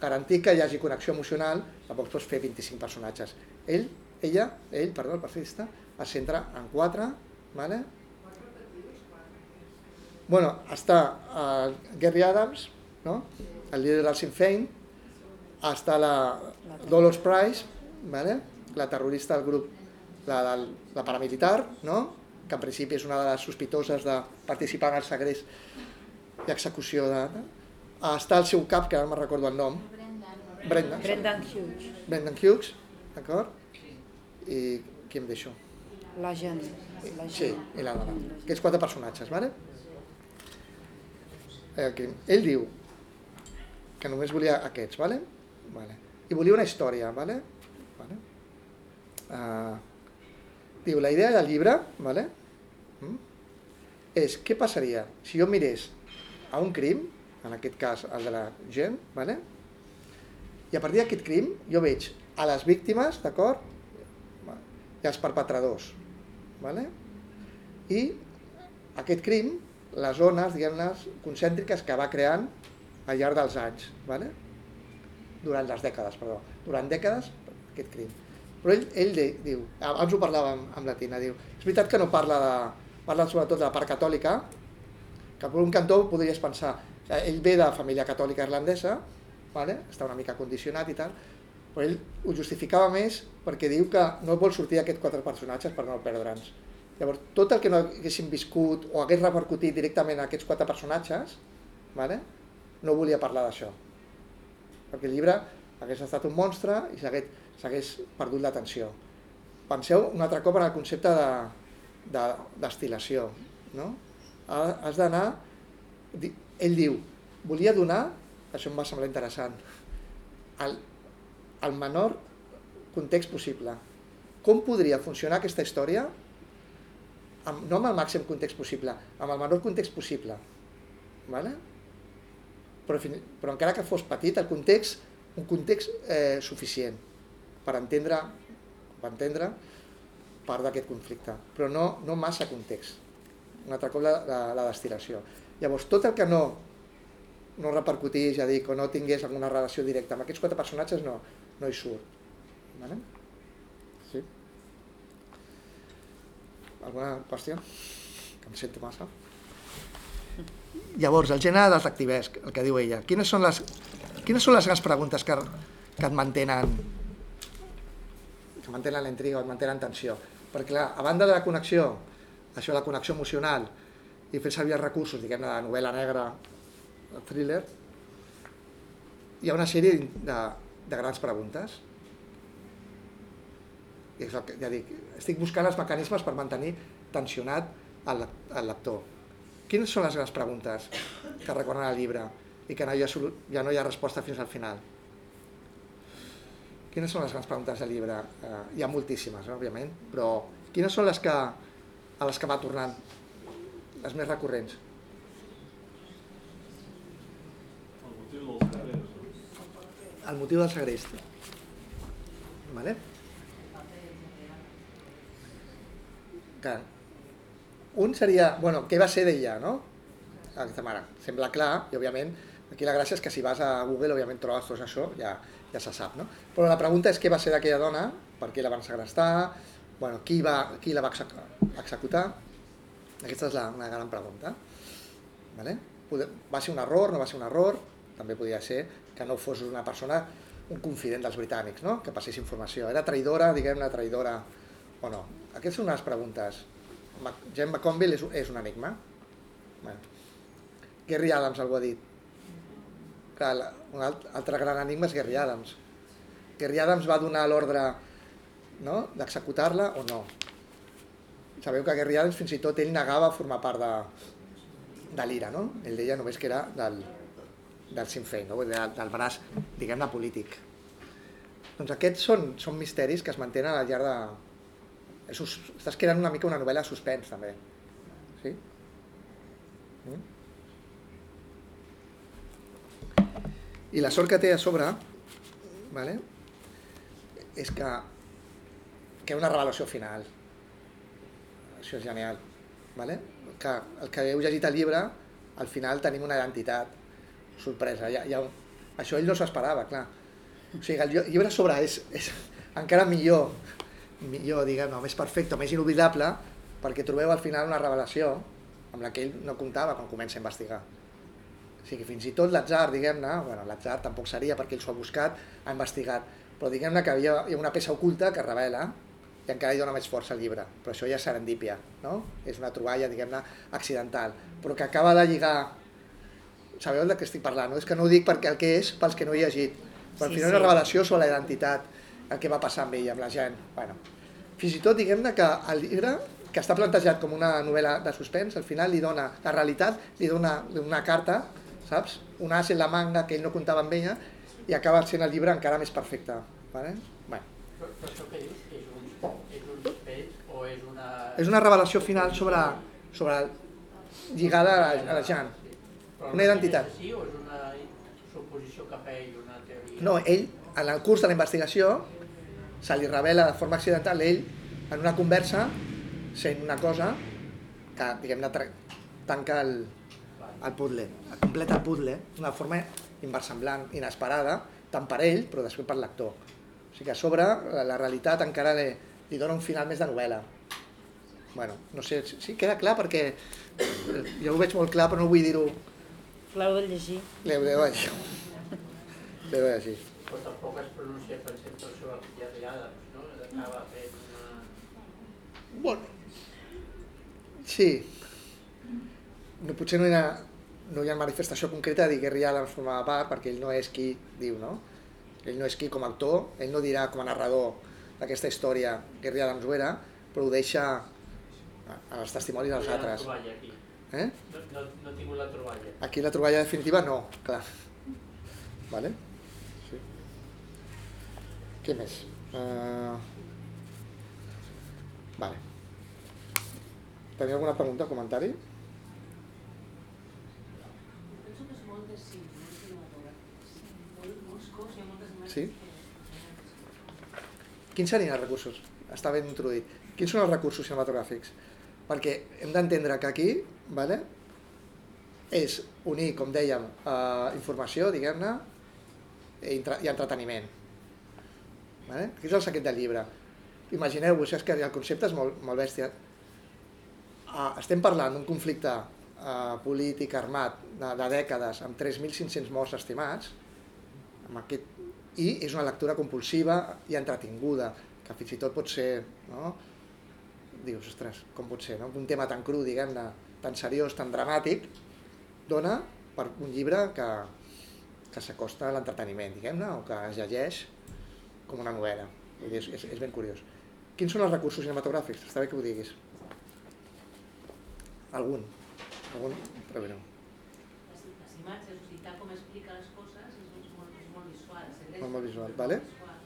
garantir que hi hagi connexió emocional, tampoc pots fer 25 personatges. Ell, ella, ell, perdó, el periodista, es centra en quatre, vale? Bueno, està el Gary Adams, no? el líder del Sinn Féin, està la Dolores Price, vale? la terrorista del grup, la, la, la paramilitar, no? que en principi és una de les sospitoses de participar en el segrest i execució de... Està el seu cap, que ara no me'n recordo el nom. Brendan. Brendan Hughes. Brendan Hughes, d'acord? I qui em deixo? La gent. La sí, i la dona. Aquests quatre personatges, vale? Eh, ell diu que només volia aquests, vale? Vale. I volia una història, vale? vale? Uh, Diu, la idea del llibre vale? Mm? és què passaria si jo mirés a un crim, en aquest cas el de la gent, vale? i a partir d'aquest crim jo veig a les víctimes, d'acord? I els perpetradors. Vale? I aquest crim, les zones, diguem-ne, concèntriques que va creant al llarg dels anys, vale? durant les dècades, perdó, durant dècades, aquest crim. Però ell, ell de, diu, abans ho parlàvem amb la Tina, diu, és veritat que no parla de, parla sobretot de la part catòlica, que per un cantó podries pensar, ell ve de família catòlica irlandesa, vale? està una mica condicionat i tal, però ell ho justificava més perquè diu que no vol sortir aquests quatre personatges per no perdre'ns. Llavors, tot el que no haguéssim viscut o hagués repercutit directament a aquests quatre personatges, vale? no volia parlar d'això. Perquè el llibre hagués estat un monstre i s'hagués perdut l'atenció. penseu un altre cop en el concepte de, de destil·lació. No? Ha- Has d'anar... Ell diu, volia donar, això em va semblar interessant, el, el menor context possible. Com podria funcionar aquesta història amb, no amb el màxim context possible, amb el menor context possible. Vale? Però, però encara que fos petit, el context, un context eh, suficient per entendre, per entendre part d'aquest conflicte, però no, no massa context. Un altre cop la, la, la destil·lació. Llavors, tot el que no, no repercutís, ja dic, o no tingués alguna relació directa amb aquests quatre personatges, no, no hi surt. Vale? Sí? Alguna qüestió? Que em sento massa. Llavors, el gènere detectivesc, el que diu ella. Quines són les, quines són les grans preguntes que, que et mantenen que mantenen la intriga, et mantenen tensió? Perquè, clar, a banda de la connexió, això de la connexió emocional, i fer servir els recursos, diguem-ne, de novel·la negra, thriller, hi ha una sèrie de, de grans preguntes. I és el que, ja dic, estic buscant els mecanismes per mantenir tensionat el, el lector. Quines són les grans preguntes que recorren al llibre i que no hi ha, ja no hi ha resposta fins al final? Quines són les grans preguntes del llibre? Eh, hi ha moltíssimes, no, òbviament, però quines són les que, a les que va tornant? Les més recurrents? El motiu dels. No? El motiu del segrest. Vale? Que un seria, bueno, què va ser d'ella, no? Aquesta mare. Sembla clar, i òbviament, aquí la gràcia és que si vas a Google, òbviament trobes tot això, ja, ja se sap, no? Però la pregunta és què va ser d'aquella dona, per què la van segrestar, bueno, qui, va, qui la va execu- executar, aquesta és la, una gran pregunta. Vale? Va ser un error, no va ser un error, també podia ser que no fos una persona, un confident dels britànics, no? que passés informació. Era traïdora, diguem-ne, traïdora o no? Aquestes són unes preguntes. Jane McConville és, és un enigma. Bueno. Gary Adams algú ha dit. Clar, la- un alt- altre gran enigma és Gary Adams. Gary Adams va donar l'ordre no? d'executar-la o no? Sabeu que Adams fins i tot ell negava formar part de, de l'IRA, no? Ell deia només que era del, del Sinn Féin, no? Del, del braç, diguem-ne, polític. Doncs aquests són, són misteris que es mantenen al llarg de... Sus- estàs creant una mica una novel·la de suspens, també. Sí? Mm? I la sort que té a sobre, vale? és que, que hi ha una revelació final. Això és genial. Vale? Que el que heu llegit el llibre, al final tenim una identitat sorpresa. Ha un... Això ell no s'ho esperava, clar. O sigui, el lli- llibre sobre és, és encara millor, millor, diguem-ne, més perfecte, més inoblidable, perquè trobeu al final una revelació amb la que ell no comptava quan comença a investigar. O sigui, fins i tot l'atzar, diguem-ne, bueno, l'atzar tampoc seria perquè ell s'ho ha buscat, ha investigat, però diguem-ne que hi ha una peça oculta que revela i encara li dona més força al llibre, però això ja és serendípia, no? És una troballa, diguem-ne, accidental, però que acaba de lligar sabeu de què estic parlant, no? És que no ho dic perquè el que és pels que no he llegit, però al Sí, final sí. una revelació sobre la identitat, el que va passar amb ella, amb la gent. Bueno, fins i tot diguem-ne que el llibre, que està plantejat com una novel·la de suspens, al final li dona, la realitat li dona una carta, saps? Un as en la manga que ell no comptava amb ella i acaba sent el llibre encara més perfecte. Vale? Bueno, Però, però això que dius és un, és un suspens o és una... revelació final sobre, sobre lligada a la, a la Jan. Una identitat. Així o és una suposició cap a ell, una teoria? No, ell, en el curs de la investigació, se li revela de forma accidental, ell, en una conversa, sent una cosa que, diguem-ne, tanca el, el puzzle, completa el puzzle d'una forma inversemblant, inesperada, tant per ell, però després per l'actor. O sigui que a sobre la, la realitat encara li, li dona un final més de novel·la. Bueno, no sé, sí, sí queda clar perquè jo ho veig molt clar, però no vull dir-ho. L'heu de llegir. L'heu de llegir. L'heu de llegir. Però tampoc es pronuncia, per exemple, sobre el Jerry Adams, no? Acaba fent una... Bueno, sí. No, potser no hi, ha, no hi ha manifestació concreta de dir que Gary Adams formava part, perquè ell no és qui diu, no? Ell no és qui com a autor, ell no dirà com a narrador d'aquesta història que Ria Adams-Vera, però ho deixa en els testimonis dels altres. troballa aquí. Eh? No, no, no he tingut la troballa. Aquí la troballa definitiva no, clar. Vale? Sí. Què més? Uh... Vale. Teniu alguna pregunta o comentari? Penso que és molt de molt ha moltes Sí? Quins serien els recursos? Està ben introduït. Quins són els recursos cinematogràfics? Perquè hem d'entendre que aquí vale, és unir, com dèiem, eh, informació, diguem-ne, i, i entreteniment. Vale? Aquí és el secret del llibre. Imagineu-vos, és que el concepte és molt, molt bèstia. Ah, estem parlant d'un conflicte eh, polític armat de, de dècades amb 3.500 morts estimats, amb aquest, i és una lectura compulsiva i entretinguda, que fins i tot pot ser, no? Dius, ostres, com pot ser, no? un tema tan cru, diguem-ne, tan seriós, tan dramàtic, dona per un llibre que, que s'acosta a l'entreteniment, diguem-ne, o que es llegeix com una novel·la. Vull dir, és, és, és ben curiós. Quins són els recursos cinematogràfics? Està bé que ho diguis. Algun. Algun, però bé, no. Les, les imatges, o sigui, tal com explica les coses, és, és, molt, és molt visual. segueix- Molt, molt visual, vale. visual.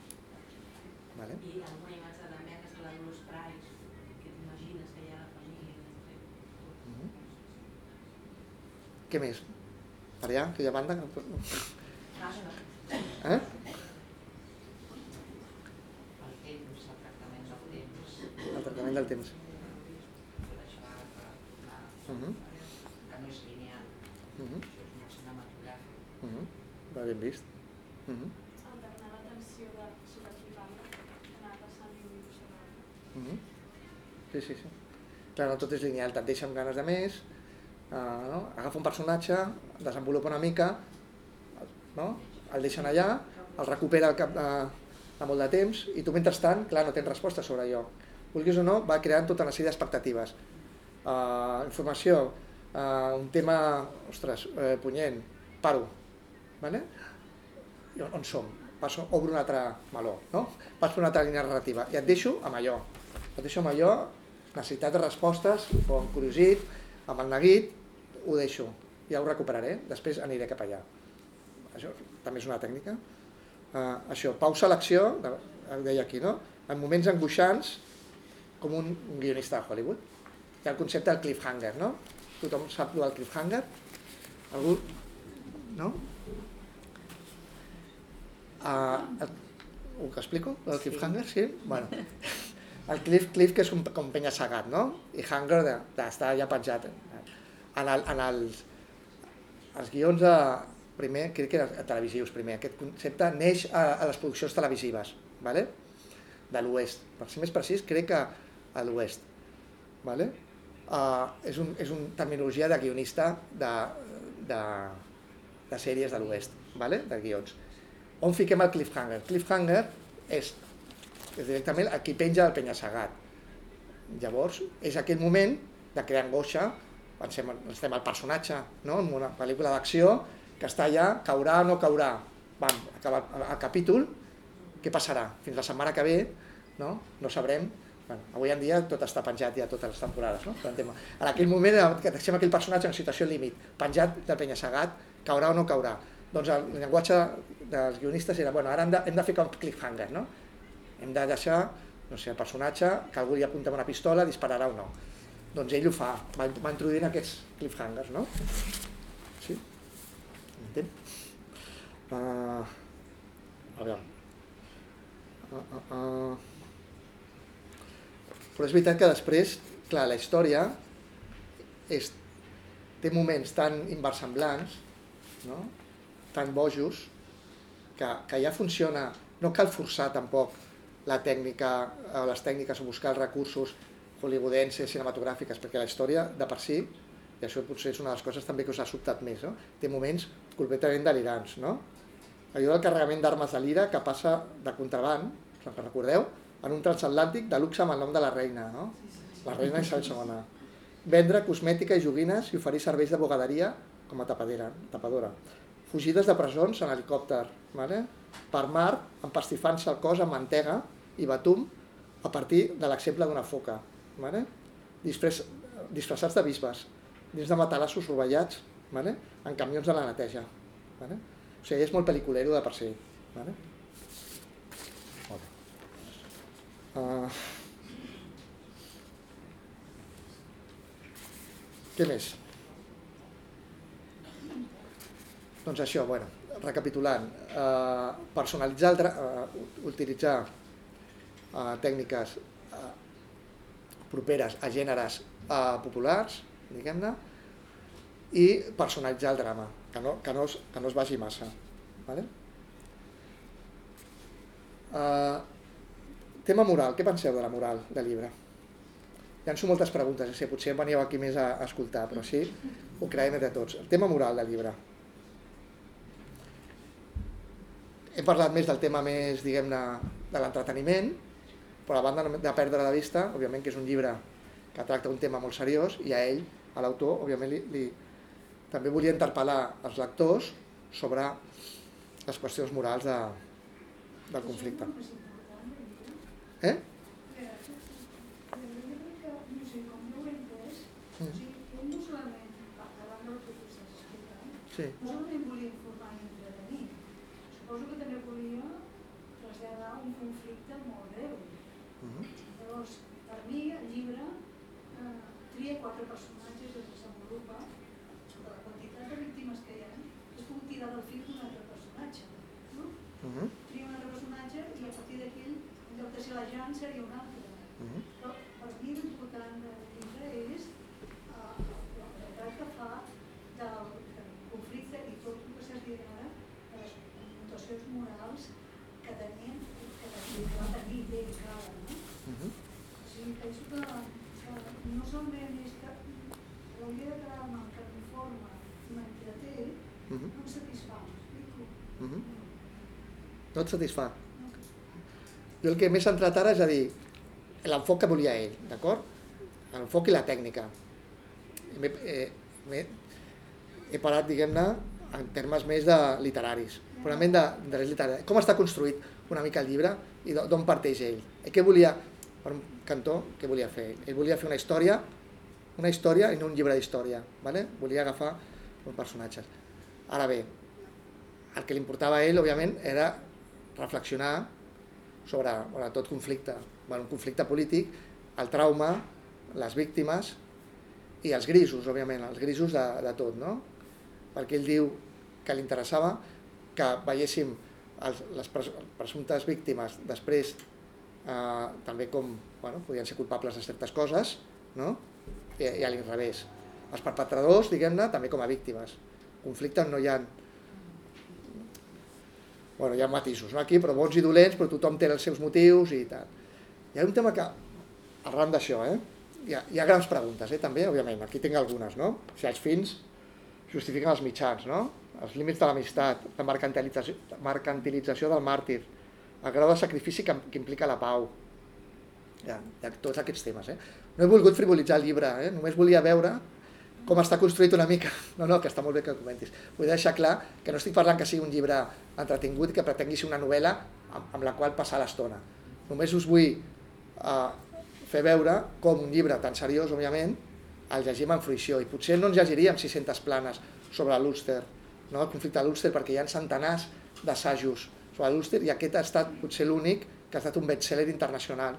Vale. I alguna imatge també, que és la de los Price, que t'imagines que hi ha la família. no sé. Mhm. Què més? Per allà, aquella banda? Eh? El tractament del temps, Mhm. que no és lineal, Mhm. això és una cinematogràfica. Mhm. Va ben vist. Mhm. alternar l'atenció de superfipant anar passant i dibuixant. Mhm. Sí, sí, sí. Clar, no tot és lineal, te't deixa amb ganes de més, uh, no? agafa un personatge, desenvolupa una mica, no? el deixen allà, el recupera al cap de, de molt de temps, i tu mentrestant, clar, no tens resposta sobre allò. Vulguis o no, va creant tota una sèrie d'expectatives. Uh, informació, uh, un tema, ostres, eh, punyent, paro, vale? On, on som? Passo, obro un altre meló, no? Per una altra línia narrativa i et deixo amb allò. Et deixo amb allò, necessitat de respostes, o encuriosit, amb el neguit, ho deixo, ja ho recuperaré, després aniré cap allà. Això també és una tècnica. Uh, això, pausa l'acció, de- ho deia aquí, no? En moments angoixants, com un, guionista de Hollywood. Hi ha el concepte del cliffhanger, no? Tothom sap el cliffhanger? Algú? No? Uh, el, ho que explico? El Sí. cliffhanger, sí? Bueno, el cliff, cliff que és com, com penya segat, no? I hanger de- d'estar ja penjat. En, el, en els, els guions de, primer, crec que eren televisius primer, aquest concepte neix a, a les produccions televisives, vale? de l'oest. Per ser més precís, crec que a l'oest. Vale? Uh, és, un, és una terminologia de guionista de, de, de sèries de l'oest, vale? de guions. On fiquem el cliffhanger? Cliffhanger és, és directament a qui penja el penya-segat. Llavors, és aquell moment de crear angoixa, pensem, estem al personatge, no? en una pel·lícula d'acció, que està allà, caurà o no caurà. Vam, acaba el, el capítol, què passarà? Fins la setmana que ve, no? No sabrem. Bueno, avui en dia tot està penjat ja totes les temporades, no? Per exemple, en aquell moment en què deixem aquell personatge en situació límit, penjat del penya-segat, caurà o no caurà. Doncs el llenguatge dels guionistes era, bueno, ara hem de, hem de ficar un cliffhanger, no? Hem de deixar, no sé, el personatge, que algú li apunta una pistola, dispararà o no. Doncs ell ho fa, va, introduint aquests cliffhangers, no? Sí? Entén? Uh, a veure. Uh, uh, uh. Però és veritat que després, clar, la història és, té moments tan inversemblants, no? tan bojos, que, que ja funciona, no cal forçar tampoc la tècnica, les tècniques o buscar els recursos hollywoodenses, cinematogràfiques, perquè la història de per si, i això potser és una de les coses també que us ha sobtat més, no? té moments completament delirants. No? Allò del carregament d'armes de l'ira que passa de contraband, en recordeu, en un transatlàntic de luxe amb el nom de la reina, no? la reina Isabel II. Vendre cosmètica i joguines i oferir serveis de bogaderia com a tapadera, tapadora. Fugides de presons en helicòpter, vale? per mar, empastifant-se el cos amb mantega i Batum a partir de l'exemple d'una foca, vale? Disfres, disfressats de bisbes, dins de matalassos rovellats vale? en camions de la neteja. Vale? O sigui, és molt pel·liculero de per si. Vale? Uh, què més? Doncs això, bueno, recapitulant, eh, personalitzar, el eh, utilitzar eh, tècniques properes a gèneres eh, populars, diguem-ne, i personalitzar el drama, que no, que no, es, que no es vagi massa. Vale? Uh, tema moral, què penseu de la moral del llibre? Llanço moltes preguntes, no sé, potser veníeu aquí més a, a escoltar, però sí, ho creiem entre tots. El tema moral del llibre. Hem parlat més del tema més, diguem-ne, de l'entreteniment, però a banda de perdre de vista, òbviament que és un llibre que tracta un tema molt seriós i a ell, a l'autor, òbviament li, li, també volia interpel·lar els lectors sobre les qüestions morals de, del conflicte. Llibre. Eh? Que, que jo crec que, no sé, com no ho he entès, o Mm. sigui, ell no solament, parlant del que tu estàs explicant, Sí. no solament volia informar i entretenir, suposo que també volia traslladar un conflicte molt greu. Mhm. Llavors, per mi, el llibre eh, tria quatre personatges i els desenvolupa, de la quantitat de víctimes que hi ha, és com tirar del fil d'un altre personatge. No? Mhm. Tria un altre personatge i a partir d'aquí, en lloc de ser la Jan, seria un altre. Mhm. Però per mi l'important del llibre és eh, el retrat que fa del, del conflicte i tot el que s'ha dit ara, de les mutacions morals que tenien, que tenien, que va tenir ell cada, no? Mhm. O sigui, penso que, solament és que l'hauria de quedar amb el que m'informa i m'entreté, Mhm. no em satisfà, m'explico? Mhm. No et satisfà? Jo el que m'he centrat ara és a dir l'enfoc que volia ell, d'acord? L'enfoc i la tècnica. M'he eh, m'he- he parat, diguem-ne, en termes més de literaris, purament de, de res literari. Com està construït una mica el llibre i d'o- d'on parteix ell. I què volia, per un cantó, què volia fer ell? Volia fer una història, una història i no un llibre d'història, ¿vale? volia agafar uns personatges. Ara bé, el que li importava a ell, òbviament, era reflexionar sobre, sobre tot conflicte, bueno, un conflicte polític, el trauma, les víctimes i els grisos, òbviament, els grisos de, de tot, no? Perquè ell diu que li interessava que veiéssim els, les pres, presumptes víctimes després eh, també com bueno, podien ser culpables de certes coses, no? I, i a l'inrevés. Els perpetradors, diguem-ne, també com a víctimes. Conflicte on no hi ha bueno, hi ha matisos no? aquí, però bons i dolents, però tothom té els seus motius i tal. Hi ha un tema que, arran d'això, eh? hi, ha, hi ha grans preguntes, eh? també, òbviament, aquí tinc algunes, no? Si els fins justifiquen els mitjans, no? Els límits de l'amistat, la mercantilització, mercantilització del màrtir, el grau de sacrifici que, que implica la pau, hi ha tots aquests temes. Eh? No he volgut frivolitzar el llibre, eh? només volia veure com està construït una mica. No, no, que està molt bé que ho comentis. Vull deixar clar que no estic parlant que sigui un llibre entretingut que pretengui ser una novel·la amb, amb la qual passar l'estona. Només us vull eh, fer veure com un llibre tan seriós, òbviament, el llegim en fruïció i potser no ens llegiríem 600 planes sobre l'Ulster, no? el conflicte de l'Ulster, perquè hi ha centenars d'assajos sobre l'Ulster i aquest ha estat potser l'únic que ha estat un best-seller internacional.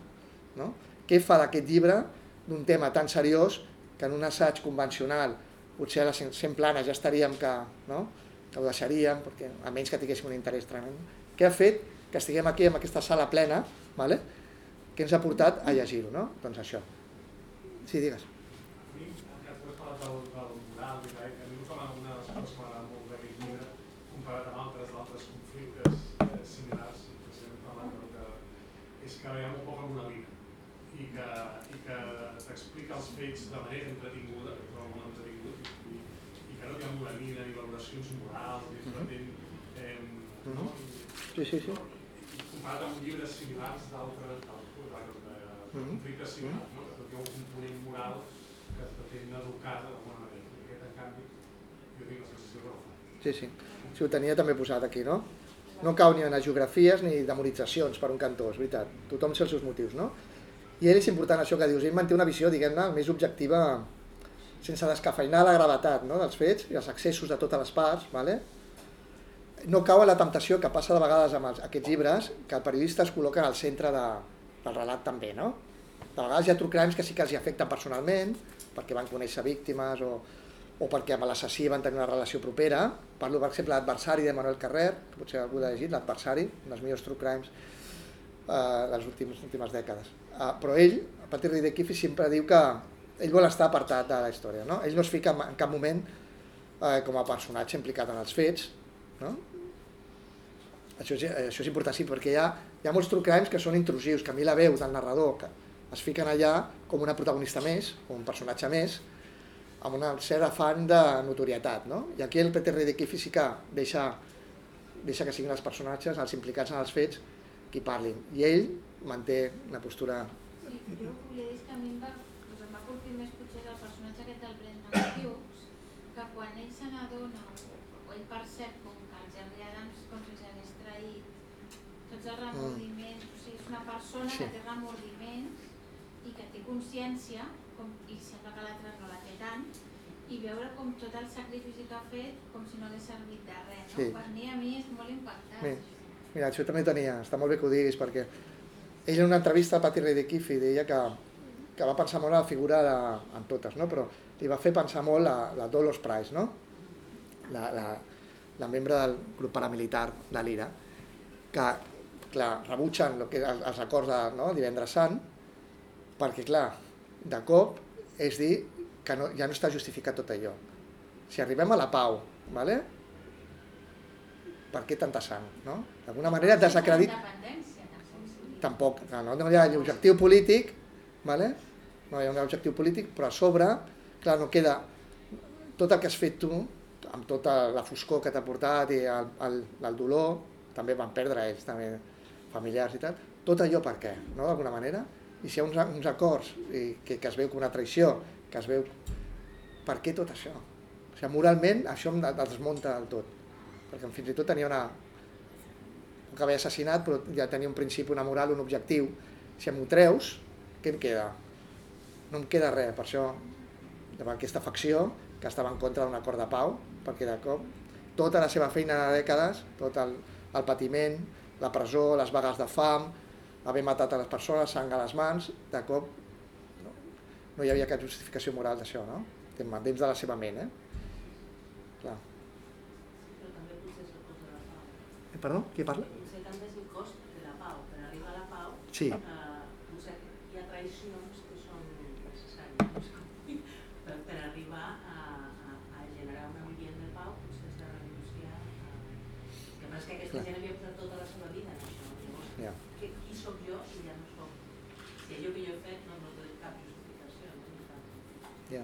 No? Què fa d'aquest llibre d'un tema tan seriós que en un assaig convencional potser a les 100 planes ja estaríem que, no? que ho deixaríem, perquè, a menys que tinguéssim un interès tremend. Què ha fet que estiguem aquí en aquesta sala plena, vale? què ens ha portat a llegir-ho? No? Doncs això. Sí, digues. A mi, que tu has parlat del, del moral, i tal, a mi em sembla una de les coses que m'agrada molt d'aquest llibre, comparat amb altres d'altres conflictes eh, similars, que estem parlant del que hi ha molt poca moralina i que, i que t'explica els fets de manera entretinguda, trobo molt entretingut, i, i que no hi ha moralina ni valoracions morals, ni es pretén... Eh, no? Sí, sí, sí. I comparat amb llibres similars d'altres conflictes similars, no? que hi ha un component moral que es pretén educar d'alguna manera. I aquest, en canvi, jo tinc la sensació que no fa. Sí, sí. Si ho tenia també posat aquí, no? No cau ni en geografies ni demonitzacions per un cantó, és veritat. Tothom té els seus motius, no? I ell és important això que dius, ell manté una visió, diguem-ne, més objectiva, sense descafeinar la gravetat no? dels fets i els accessos de totes les parts, ¿vale? no cau en la temptació que passa de vegades amb els, aquests llibres, que el periodista es col·loca al centre de, del relat també, no? De vegades hi ha true crimes que sí que els hi afecten personalment, perquè van conèixer víctimes o, o perquè amb l'assassí van tenir una relació propera. Parlo, per exemple, l'adversari de Manuel Carrer, que potser algú l'ha llegit, l'adversari, un dels millors true crimes eh, de les últimes, últimes dècades. Eh, però ell, a partir de Kifi, sempre diu que ell vol estar apartat de la història. No? Ell no es fica en cap moment eh, com a personatge implicat en els fets, no? Això és, això és importantíssim perquè hi ha, hi ha molts true crimes que són intrusius, que a mi la veu del narrador que es fiquen allà com una protagonista més, com un personatge més, amb un cert afany de notorietat. No? I aquí el Peter sí que deixa, deixa que siguin els personatges, els implicats en els fets, qui parlin. I ell manté una postura... Sí, jo volia dir que a mi em va, doncs em va colpir més potser el personatge aquest del Brendan Hughes, que quan ell se n'adona o, ell percep com que el Jerry Adams com si s'hagués traït tots els remordiments, o sigui, és una persona Sí. que té remordiments i que té consciència, com, i sembla que l'altre no la té tant, i veure com tot el sacrifici que ha fet com si no hagués servit de res. No? Sí. Per mi, a mi és molt impactant. Bé, Mira, això també tenia, està molt bé que ho diguis, perquè ell en una entrevista a Patti Ridekifi deia que, que va pensar molt a la figura de, en totes, no? però li va fer pensar molt la, la Dolores Price, no? la, la, la membre del grup paramilitar de l'IRA, que clar, rebutgen lo que, els acords de no? divendres sant, perquè clar, de cop és dir que no, ja no està justificat tot allò. Si arribem a la pau, ¿vale? per què tanta sang? No? D'alguna manera desacredit... Tampoc, no, no, no hi ha objectiu polític, ¿vale? no hi ha un objectiu polític, però a sobre, clar, no queda tot el que has fet tu, amb tota la foscor que t'ha portat i el, el, el dolor, també van perdre ells, també familiars i tal, tot allò per què, no? d'alguna manera? I si hi ha uns, uns acords i que, que es veu com una traïció, que es veu... Per què tot això? O sigui, moralment això em de- desmunta del tot, perquè fins i tot tenia una, un que havia assassinat, però ja tenia un principi, una moral, un objectiu. Si m'ho treus, què em queda? No em queda res, per això, davant aquesta facció, que estava en contra d'un acord de pau, perquè de cop tota la seva feina de dècades, tot el, el patiment, la presó, les vagues de fam, haver matat a les persones, sang a les mans, de cop no, no hi havia cap justificació moral d'això, no? Dins de la seva ment, eh? Clar. Però també potser és el cost de la pau. Eh, Perdó? Qui parla? Potser també és el cost de la pau. Per arribar a la pau, Sí. eh, potser hi ha traïcions que són necessàries. Per, per arribar a, a, a generar un ambient de pau, potser s'ha de renunciar a... El que passa és que aquesta Clar. gent havia posat tota la seva vida en això. Llavors, Ja. qui, qui sóc jo si ja no soc? Si allò que jo he fet no, no té cap justificació. No? Cap... Ja.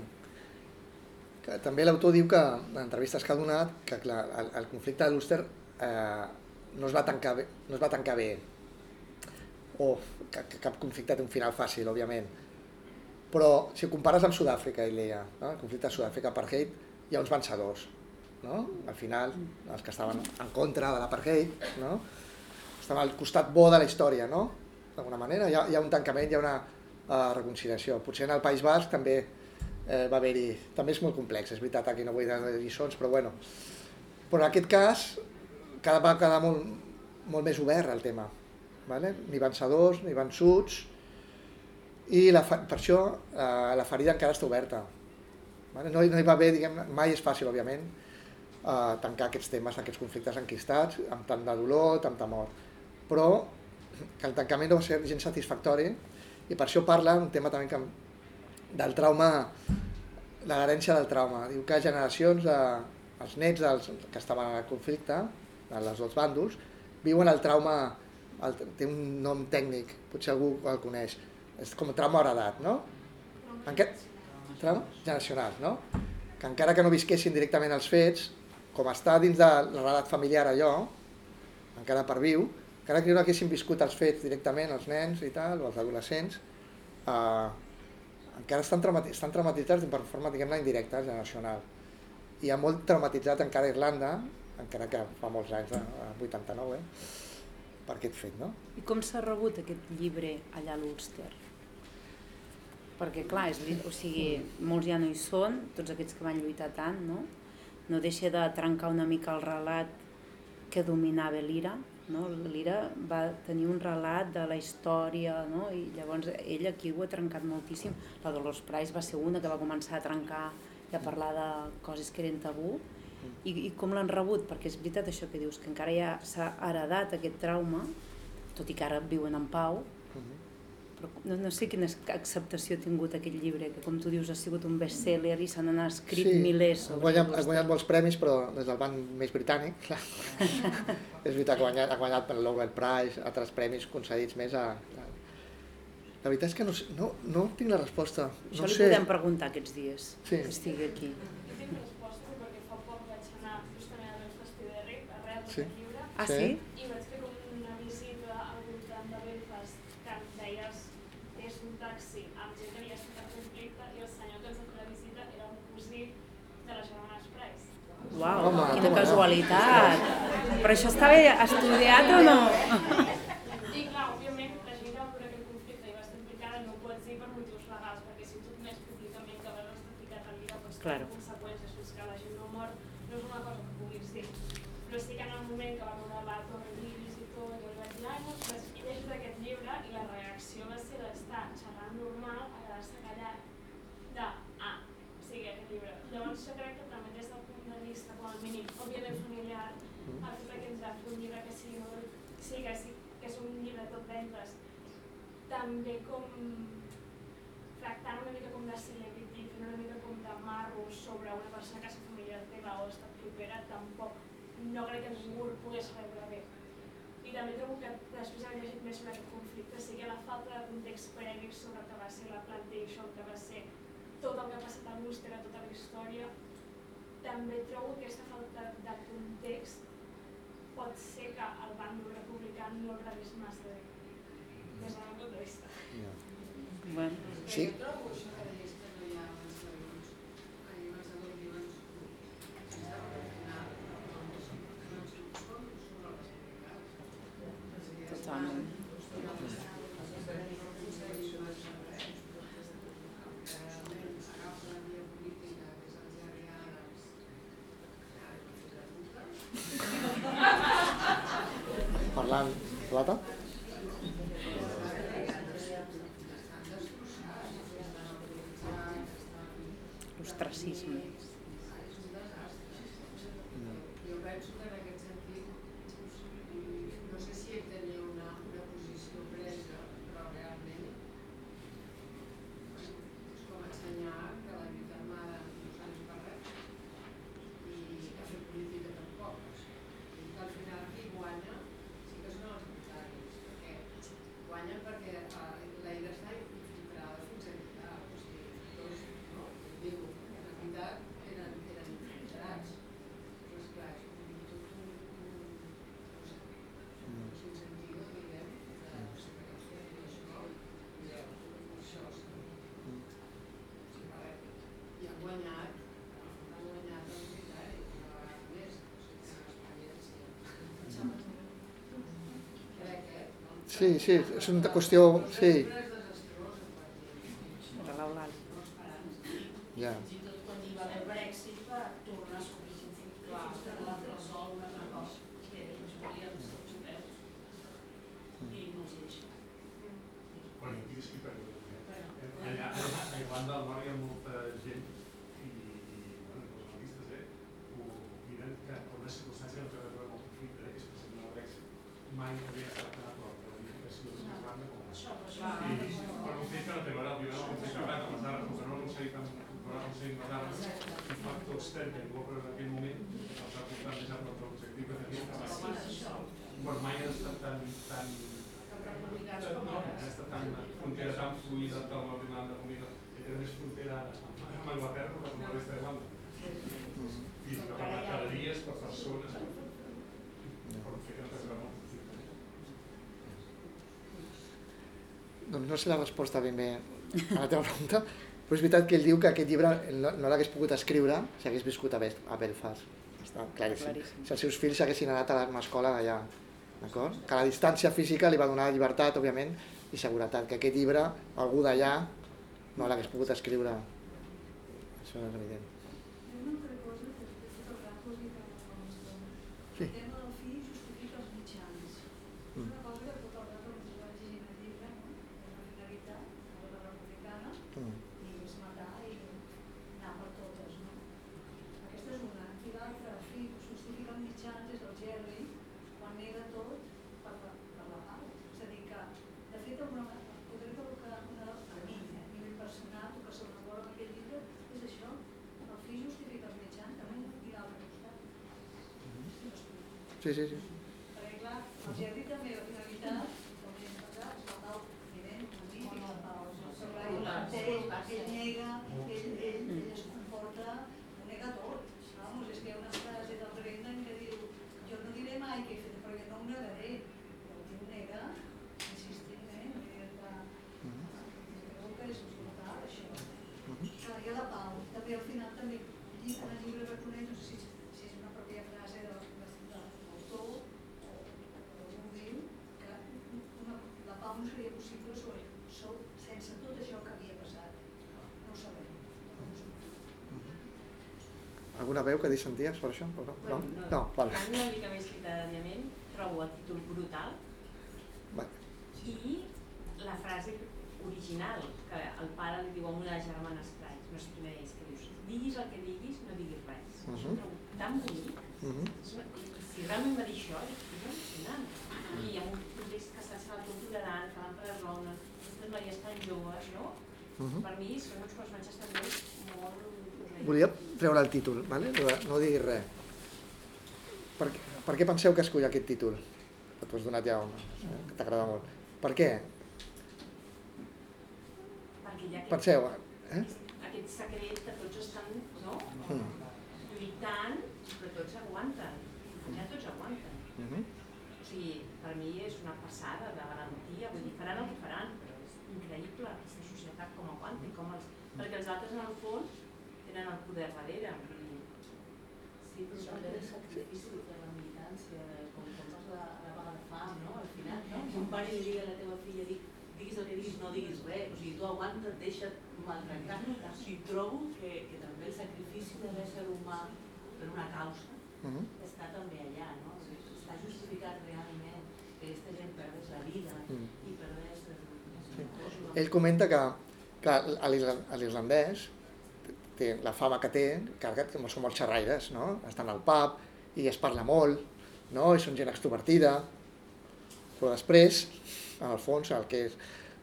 Que també l'autor diu que, en entrevistes que ha donat, que clar, el, el conflicte de l'Ulster eh, no, es va tancar bé, no es va tancar bé, o que, que cap conflicte té un final fàcil, òbviament. Però si ho compares amb Sud-àfrica, ell deia, no? el conflicte de Sud-àfrica apartheid, hi ha uns vencedors. No? Al final, els que estaven en contra de l'apartheid, no? estaven al costat bo de la història, no? d'alguna manera. Hi ha, hi ha un tancament, hi ha una uh, reconciliació. Potser en el País Basc també eh, va haver-hi... També és molt complex, és veritat, aquí no vull donar lliçons, però bueno. Però en aquest cas cada, va quedar molt, molt més obert el tema. Vale? Ni vencedors, ni vençuts, i la, per això eh, la ferida encara està oberta. Vale? No, no hi va haver, diguem, mai és fàcil, òbviament, eh, tancar aquests temes, aquests conflictes enquistats, amb tant de dolor, tanta mort. Però que el tancament no va ser gens satisfactori i per això parla un tema també que, del trauma, de l'herència del trauma. Diu que generacions, de, els nets dels, que estaven en conflicte, dels dos bàndols, viuen el trauma, el, té un nom tècnic, potser algú el coneix, és com trauma heredat, no? Encara, trauma generacional, no? Que encara que no visquessin directament els fets, com està dins de l'heredat familiar allò, encara per viu, encara que no haguessin viscut els fets directament, els nens i tal, o els adolescents, eh, encara estan, traumati estan traumatitzats per forma, diguem-ne, indirecta, generacional. I hi ha molt traumatitzat encara Irlanda, encara que fa molts anys, el 89, eh? per aquest fet, no? I com s'ha rebut aquest llibre allà a l'Ulster? Perquè clar, és, o sigui, molts ja no hi són, tots aquests que van lluitar tant, no? No deixa de trencar una mica el relat que dominava l'Ira, no? L'Ira va tenir un relat de la història, no? I llavors ell aquí ho ha trencat moltíssim. La Dolors Price va ser una que va començar a trencar i a parlar de coses que eren tabú. I, i com l'han rebut? Perquè és veritat això que dius, que encara ja s'ha heredat aquest trauma, tot i que ara viuen en pau, però no, no sé quina acceptació ha tingut aquest llibre, que com tu dius ha sigut un best-seller i se n'han escrit Sí, milers ha guanyat, ha guanyat molts premis, però des del banc més britànic, clar. és veritat que ha guanyat, ha guanyat per l'Owen Prize, altres premis concedits més a... a- La veritat és que no, no, no tinc la resposta. Això No li sé. podem preguntar aquests dies, Sí. que estigui aquí. Jo tinc resposta perquè fa poc vaig anar justament a i Derry arrel Sí. llibre Ah, Sí. sí? i vaig fer com una visita al voltant de Belfast que em deies és un taxi amb gent que havia estat en conflicte i el senyor que ens va fer la visita era un cosí de les germanes Price. Uau, Home, quina toma, casualitat! Però això estava estudiat o no? I clar, òbviament, la gent que va veure aquest conflicte i va estar implicada no ho dir per motius legals, perquè si tu més públicament que vas estar implicat en vida Claro. conseqüències, fins que la gent no mor, no és una cosa que puguis dir. Però sí que en el moment que va veure la Torre Iris i tot, jo li vaig dir, ai, no, ostres, he llegit aquest llibre i la reacció va ser d'estar xerrant normal a quedar-se callat de, ah, o sigui, aquest llibre. Llavors jo crec que també des del punt de vista, com a mínim, òbviament familiar, el fet que ens va fer un llibre que sigui, molt, sí, que, sí, que és un llibre tot ventes, també com tractant una mica com de celebrity, fent una mica com de marro sobre una persona que és familiar teva o estat propera, tampoc no crec que ningú pogués rebre bé. I també trobo que després d'haver llegit més sobre aquest conflicte, que la falta de context previ sobre el que va ser la plantation, que va ser tot el que ha passat a l'Úster, a tota la història, també trobo que aquesta falta de context pot ser que el bàndol republicà no el rebés massa bé, des del meu punt de vista. Ja. Bueno, Sí. Jo trobo això que deies que no hi ha abans de doncs, ahir abans de dormir, doncs, sense reflexionar, no ens com sobre les legals. totalment. Parlant plata? L'ostracisme. Jo penso que en aquest sentit, no sé si ell tenia una, una posició presa, però realment és com ensenyar que la lluita armada no serveix per res i a fer política tampoc. I que al final qui guanya sí que són els voluntaris, perquè guanyen perquè eh, la ira està infiltrada fins a evitar, o sigui, tots, no? Diu, en realitat eren, eren infiltrats. Però esclar, és un, tot un, un, no sé, un sinsentido, diguem, de separació i això, i de- això, sí. Sí, perquè i han guanyat, han guanyat els militaris, una vegada més, o sigui, que l'experiència. Crec, eh? No? Sí, sí, és una qüestió... Sí, De l'Eulàlia. ja. Fins i tot quan hi va haver Brexit va tornar a sortir sense clar, que la resol una altra cosa, que ells volien els europeus i no els deixen. Bueno, aquí és que perdó. Allà, allà, a Irlanda del Nord hi ha molta gent i, i bueno, els analistes, eh, ho miren que per una circumstància no té res a veure amb el conflicte, eh, que és precisament el Brexit, mai havia estat tan a prop de la unificació d'Irlanda com ara. Això, per I això. per un fet que no té a veure, òbviament, el conflicte armat, amb les armes, com que no aconseguim no aconseguim les armes, un factor extern que ningú va preveure en aquell moment, els ha portat més a prop de l'objectiu que teníem, que va ser, bueno, mai ha estat tan, tan, republicans com no, ara. ha estat tan frontera tan fluida entre el nord i l'Irlanda unida, que té més frontera amb Anglaterra amb la resta d'Irlanda. I que per mercaderies, per persones, per fet que no. Doncs no sé la resposta ben bé a la teva pregunta, però és veritat que ell diu que aquest llibre no, l'hagués pogut escriure si hagués viscut a, Bel a Belfast. Està claríssim. Claríssim. Si els seus fills haguessin anat a una escola d'allà, d'acord? Que la distància física li va donar llibertat, òbviament, i seguretat, que aquest llibre, algú d'allà, no l'hagués pogut escriure. Això és evident. Hi ha Sí, sí, sí. Alguna veu que dissenties per això? No? No? No, val. Anant una mica més literàriament, trobo el títol brutal Va. i la frase original que el pare li diu a una germana estrany, no sé quina és, que dius, diguis el que diguis, no diguis res. Mhm. ho trobo tan bonic. Mhm. És una, si realment va dir això, és al·lucinant. I en un context que s'ha estat tot tolerant, que l'empresonen, aquestes noies tan joves, no? Mhm. Per mi són uns personatges també molt... Volia treure el títol, vale? De no diguis res. Per, per què penseu que escollir aquest títol? Que t'ho has donat ja, home, eh? que t'agrada molt. Per què? Perquè hi ha aquest, Penseu, eh? aquest secret que tots estan, no? Mm. lluitant, però tots aguanten. Ja tots aguanten. Mhm. O sigui, per mi és una passada de garantia, vull dir, faran el que faran, però és increïble aquesta societat com aguanta i com els... Perquè els altres, en el fons, tenen el poder darrere. Sí, però també el sacrifici de la militància, com quan vas a la, a la vaga de fam, no? Al final, no? Un pare li digui a la teva filla, dic, diguis el que diguis, no diguis res, o sigui, tu aguanta't, deixa't maltractar. O sigui, trobo que, que també el sacrifici de l'ésser humà per una causa Mhm. està també allà, no? O sigui, està justificat realment que aquesta gent perdés la vida Mm. i perdés el, Sí. el, Ell comenta que, que a l'islandès té la fama que té, que que són molt xerraires, no? Estan al pub i es parla molt, no? I són gent extrovertida, però després, en el fons, el que és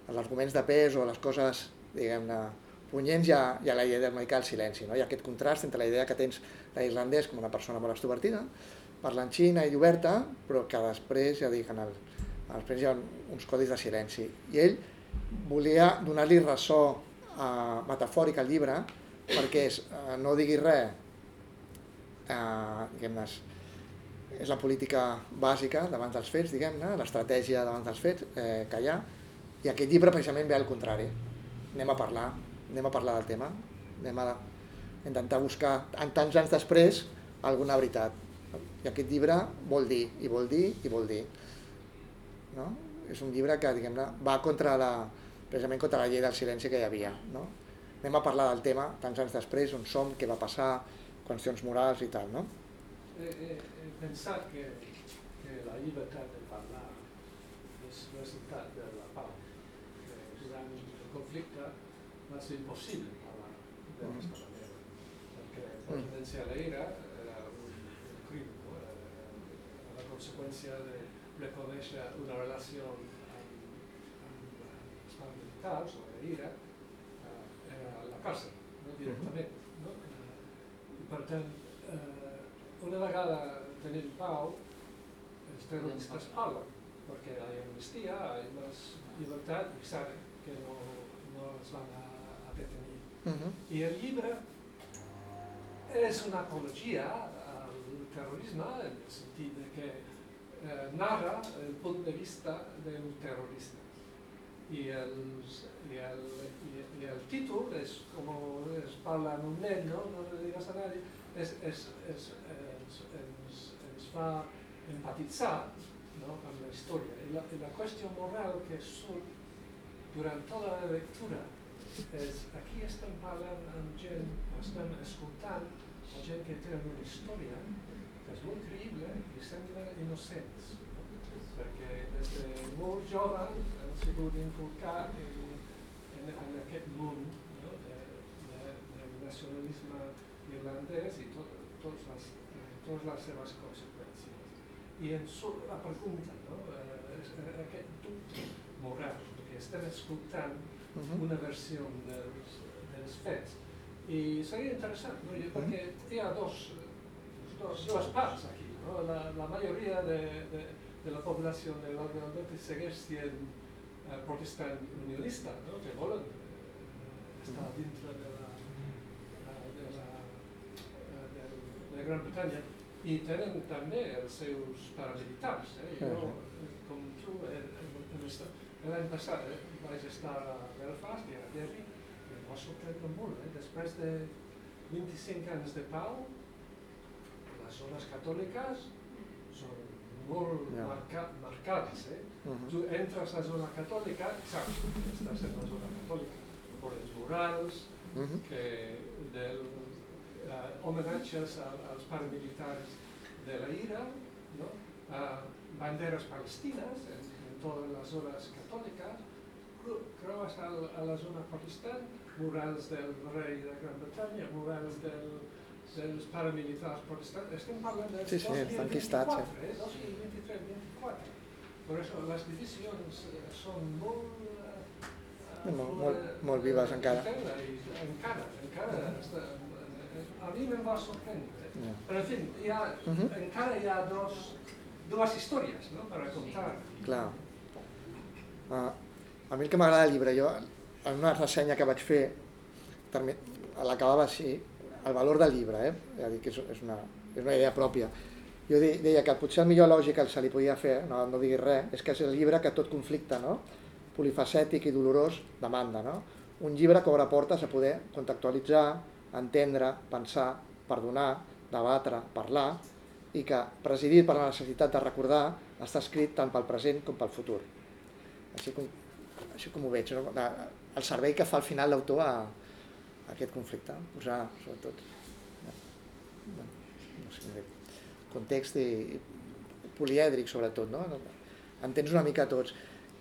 els arguments de pes o les coses, diguem-ne, punyents, hi ha, hi ha la idea de medicar el silenci, no? Hi ha aquest contrast entre la idea que tens d'islandès com una persona molt extrovertida, parlant xina i oberta, però que després, ja dic, en el, després hi ha uns codis de silenci. I ell volia donar-li ressò eh, metafòric al llibre perquè és eh, no diguis res eh, diguem-ne és la política bàsica davant dels fets, diguem-ne, l'estratègia davant dels fets eh, que hi ha i aquest llibre precisament ve al contrari anem a parlar, anem a parlar del tema anem a intentar buscar en tants anys després alguna veritat i aquest llibre vol dir, i vol dir, i vol dir no? és un llibre que diguem-ne va contra la, precisament contra la llei del silenci que hi havia. No? Anem a parlar del tema tants anys després, on som, què va passar, qüestions morals i tal. No? He, he, he pensat que, que la llibertat de parlar és resultat de la pau. Que durant el conflicte va ser impossible parlar d'aquesta manera, perquè la Mm. tendència a la ira era un, un crim? Era la conseqüència de reconèixer una relació amb, amb els paramilitars o ira no? directament. No? I per tant, eh, una vegada tenim pau, els terroristes parlen, perquè hi ha amnistia, hi ha més llibertat i saben que no, no es van a, a detenir. Uh -huh. I el llibre és una apologia al terrorisme en el sentit que eh, narra el punt de vista d'un terrorista. I el, i, el, i, el títol és com es parla en un nen, no? no le digas a nadie, és, és, és, ens, ens, ens fa empatitzar no? amb la història. I la, i la qüestió moral que surt durant tota la lectura és aquí estem parlant amb gent, estem escoltant gent que té una història que és molt creïble i sembla innocents. No? Perquè des de molt jove han sigut inculcat en, en, en aquest món no? de, de, del nacionalisme irlandès i tot, tots les, totes les seves conseqüències. I en surt la pregunta, no? Eh, eh, aquest dubte moral, perquè estem escoltant Mhm. una versió dels, dels fets. I seria interessant, no? Perquè hi ha dos, dos, dues parts aquí. No? La, la majoria de, de, de la població de Norte segueix sent eh, protestant unionista, no? que volen eh, estar dintre de la, de la de, de Gran Bretanya i tenen també els seus paramilitars. Eh? Jo, com tu, eh, l'any passat eh, vaig estar a Belfast i a Derry i em va sorprendre molt. Eh? Després de 25 anys de pau, les zones catòliques són molt Ja. marca marcades. Eh? Mhm. Tu entres a la zona catòlica, saps que estàs en la zona catòlica, per els murals, Mhm. que del, eh, homenatges a- als paramilitares de la IRA, ¿no? a banderas palestinas en, en todas las zonas católicas, cru- creues a la zona protestant, murals del rei de Gran Bretanya, murals del, dels paramilitars protestants, estem parlant del Sí, sí, estan llistats, 2024, eh? 2023, 24. Per això les divisions eh, són molt... eh, Molt- molt- molt vives encara. I encara, encara està, a mi me'n va sorprendre. Ja. Però en fi, hi ha, Mhm. encara hi ha dos, dues històries no? per a contar. Clar. Uh, a mi el que m'agrada del llibre, jo en una ressenya que vaig fer, l'acabava així, el valor del llibre, eh? És a dir, que és, una, és una idea pròpia. Jo de, deia que potser el millor elogi que se li podia fer, no, no diguis res, és que és el llibre que tot conflicte no? polifacètic i dolorós demanda. No? Un llibre que obre portes a poder contextualitzar, entendre, pensar, perdonar, debatre, parlar, i que, presidit per la necessitat de recordar, està escrit tant pel present com pel futur. Així com, així com ho veig, no? El servei que fa al final l'autor a aquest conflicte, posar sobretot no, sé, context i polièdric sobretot, no? entens una mica tots.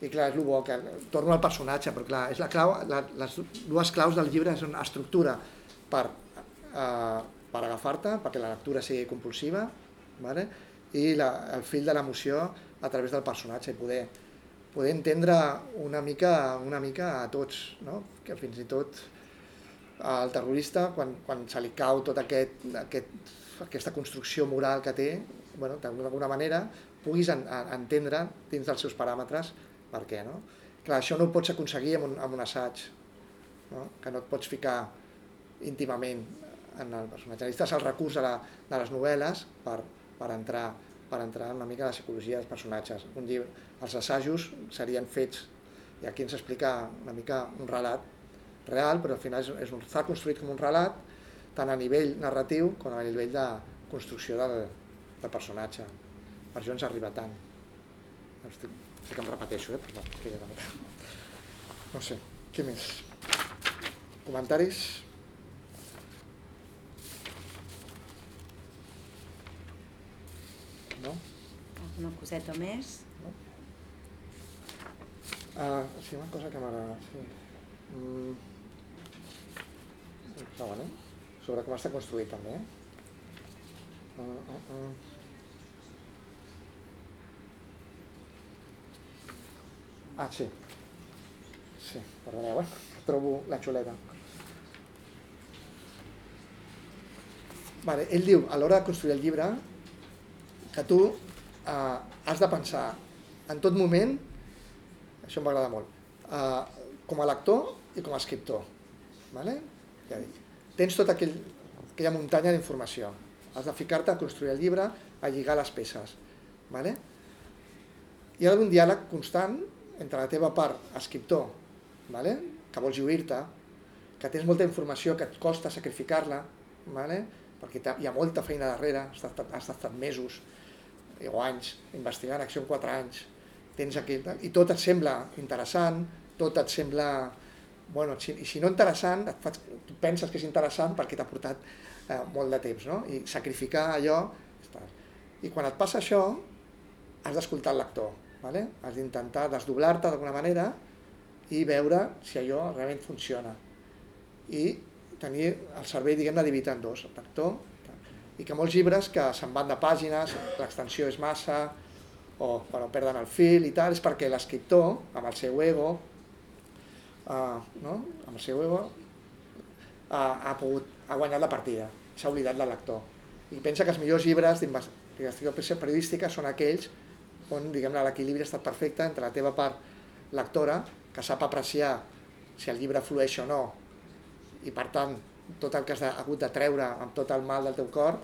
I clar, és el bo, que torno al personatge, però clar, és la clau, la, les dues claus del llibre són estructura per, eh, per agafar-te, perquè la lectura sigui compulsiva, vale? i la, el fil de l'emoció a través del personatge i poder, poder entendre una mica, una mica a tots, no? que fins i tot el terrorista, quan, quan se li cau tot aquest, aquest, aquesta construcció moral que té, bueno, d'alguna manera puguis en, en, entendre dins dels seus paràmetres per què. No? Clar, això no ho pots aconseguir amb un, amb un assaig, no? que no et pots ficar íntimament en el personatge. Necessites el recurs de, la, de les novel·les per, per, entrar, per entrar una mica a la psicologia dels personatges. Un llibre, els assajos serien fets, i aquí ens explica una mica un relat real, però al final és, és un, està construït com un relat, tant a nivell narratiu com a nivell de construcció del, del personatge. Per això ens arriba tant. Estic, sé que em repeteixo, eh? Perdó, que ja no sé, què més? Comentaris? No? Alguna coseta més? Ah, sí, una cosa que m'agrada, sí. Mm. Un? Sobre com està construït també? Uh, uh, uh. Ah, sí. Sí, perdoneu, eh? Trobo la xuleta. Vale, ell diu, a l'hora de construir el llibre, que tu eh, has de pensar en tot moment, això m'agrada molt, eh, com a lector i com a escriptor. Vale? Ja dic. Tens tota aquell, aquella muntanya d'informació. Has de ficar-te a construir el llibre, a lligar les peces. Vale? Hi ha un diàleg constant entre la teva part escriptor, vale? que vols lluir-te, que tens molta informació que et costa sacrificar-la, vale? perquè hi ha molta feina darrere, has estat, has estat mesos o anys investigant acció en 4 anys, tens aquell, i tot et sembla interessant, tot et sembla, bueno, si, si no interessant, et fas, tu penses que és interessant perquè t'ha portat eh, molt de temps, no? I sacrificar allò, està. i quan et passa això, has d'escoltar el lector, ¿vale? has d'intentar desdoblar-te d'alguna manera i veure si allò realment funciona. I tenir el cervell, diguem-ne, dividit en dos, el lector, i que molts llibres que se'n van de pàgines, l'extensió és massa, o bueno, perden el fil i tal, és perquè l'escriptor, amb el seu ego, uh, no? amb el seu ego, ha, ha, pogut, ha guanyat la partida, s'ha oblidat del lector. I pensa que els millors llibres d'investigació periodística són aquells on diguem-ne l'equilibri ha estat perfecte entre la teva part lectora, que sap apreciar si el llibre flueix o no, i per tant tot el que has de, hagut de treure amb tot el mal del teu cor,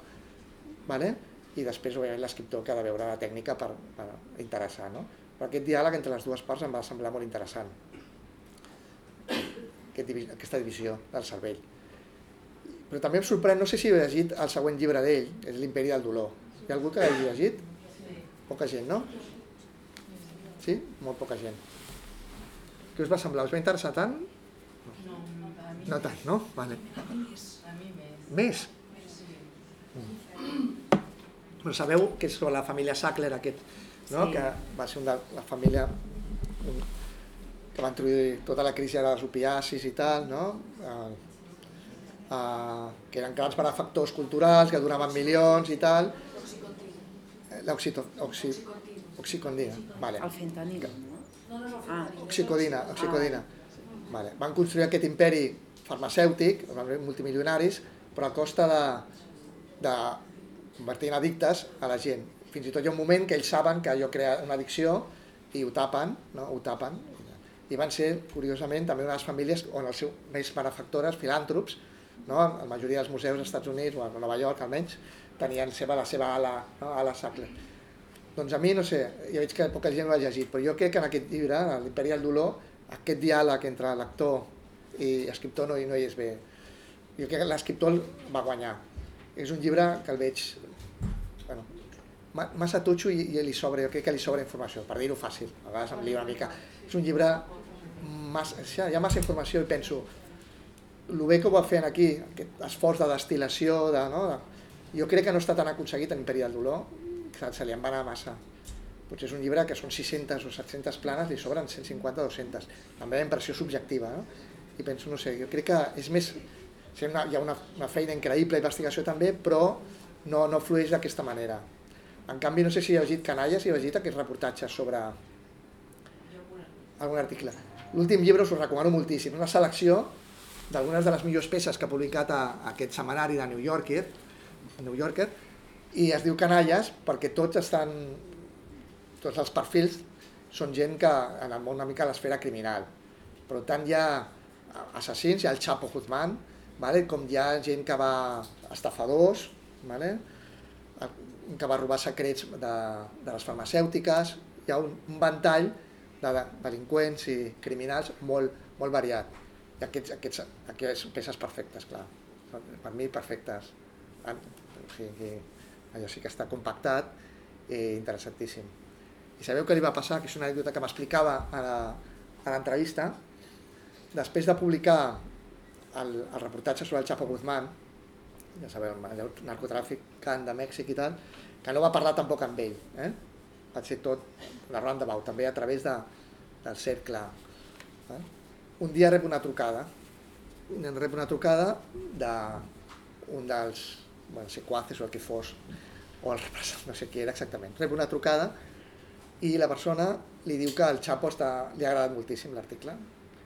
vale? i després l'escriptor que ha de veure la tècnica per, per interessar. No? Però aquest diàleg entre les dues parts em va semblar molt interessant, aquest, aquesta divisió del cervell. Però també em sorprèn, no sé si he llegit el següent llibre d'ell, és l'Imperi del dolor. Hi ha algú que l'hagi llegit? Poca gent, no? Sí? Molt poca gent. Què us va semblar? Us va interessar tant? No, No tant, no? Vale. A mi més. Més? Sí. Però sabeu que és sobre la família Sackler aquest, no? Sí. que va ser una, la família un, que va introduir tota la crisi de les opiacis i tal, no? Eh, eh, que eren grans benefactors culturals, que donaven milions i tal. Eh, L'oxito... Oxi, oxicondina, vale. El fentanil, no? Ah, Oxicodina, oxicodina. Vale. Van construir aquest imperi farmacèutic, multimilionaris, però a costa de, de convertir en addictes a la gent. Fins i tot hi ha un moment que ells saben que allò crea una addicció i ho tapen, no? ho tapen. I van ser, curiosament, també les famílies on els seus més benefactores, filàntrops, no? la majoria dels museus als Estats Units, o a Nova York almenys, tenien seva, la seva ala, no? ala Sackler. Doncs a mi, no sé, ja veig que poca gent ho ha llegit, però jo crec que en aquest llibre, l'Imperi del dolor, aquest diàleg entre lector i escriptor no, no hi és bé. Jo crec que l'escriptor va guanyar. És un llibre que el veig bueno, ma- massa tutxo i, i li sobra, jo crec que li sobra informació, per dir-ho fàcil, a vegades em lio una mica. És un llibre, massa, hi ha massa informació i penso, el bé que ho va fer aquí, aquest esforç de destil·lació, de, no, de, jo crec que no està tan aconseguit en Imperi del Dolor, que se li en va anar massa. Potser és un llibre que són 600 o 700 planes, li sobren 150 o 200. També la impressió subjectiva, no? I penso, no sé, jo crec que és més... sí, una, hi ha una, una feina increïble d'investigació també, però no, no flueix d'aquesta manera. En canvi, no sé si he llegit Canalles i he llegit aquests reportatges sobre algun article. L'últim llibre us ho recomano moltíssim, una selecció d'algunes de les millors peces que ha publicat a, a aquest setmanari de New Yorker, New Yorker, i es diu Canalles perquè tots estan, tots els perfils són gent que en el món una mica a l'esfera criminal. Per tant, hi ha assassins, hi ha el Chapo Guzmán, vale? com hi ha gent que va estafadors, vale? que va robar secrets de, de les farmacèutiques, hi ha un, un ventall de de delinqüents i criminals molt, molt variat. I aquests, aquests, aquests peces perfectes, clar. Per mi perfectes. En- O sigui, allò sí que està compactat i interessantíssim. I sabeu què li va passar? Que és una anècdota que m'explicava a l'entrevista. Després de publicar el, el reportatge sobre el Chapo Guzmán, ja sabeu, el narcotràficant de Mèxic i tal, que no va parlar tampoc amb ell. Eh? Va ser tot una roundabout, també a través de, del cercle. Eh? Un dia rep una trucada, rep una trucada d'un dels bueno, sequaces o el que fos, o el no sé qui era exactament. Rep una trucada i la persona li diu que el Chapo està, li ha agradat moltíssim l'article.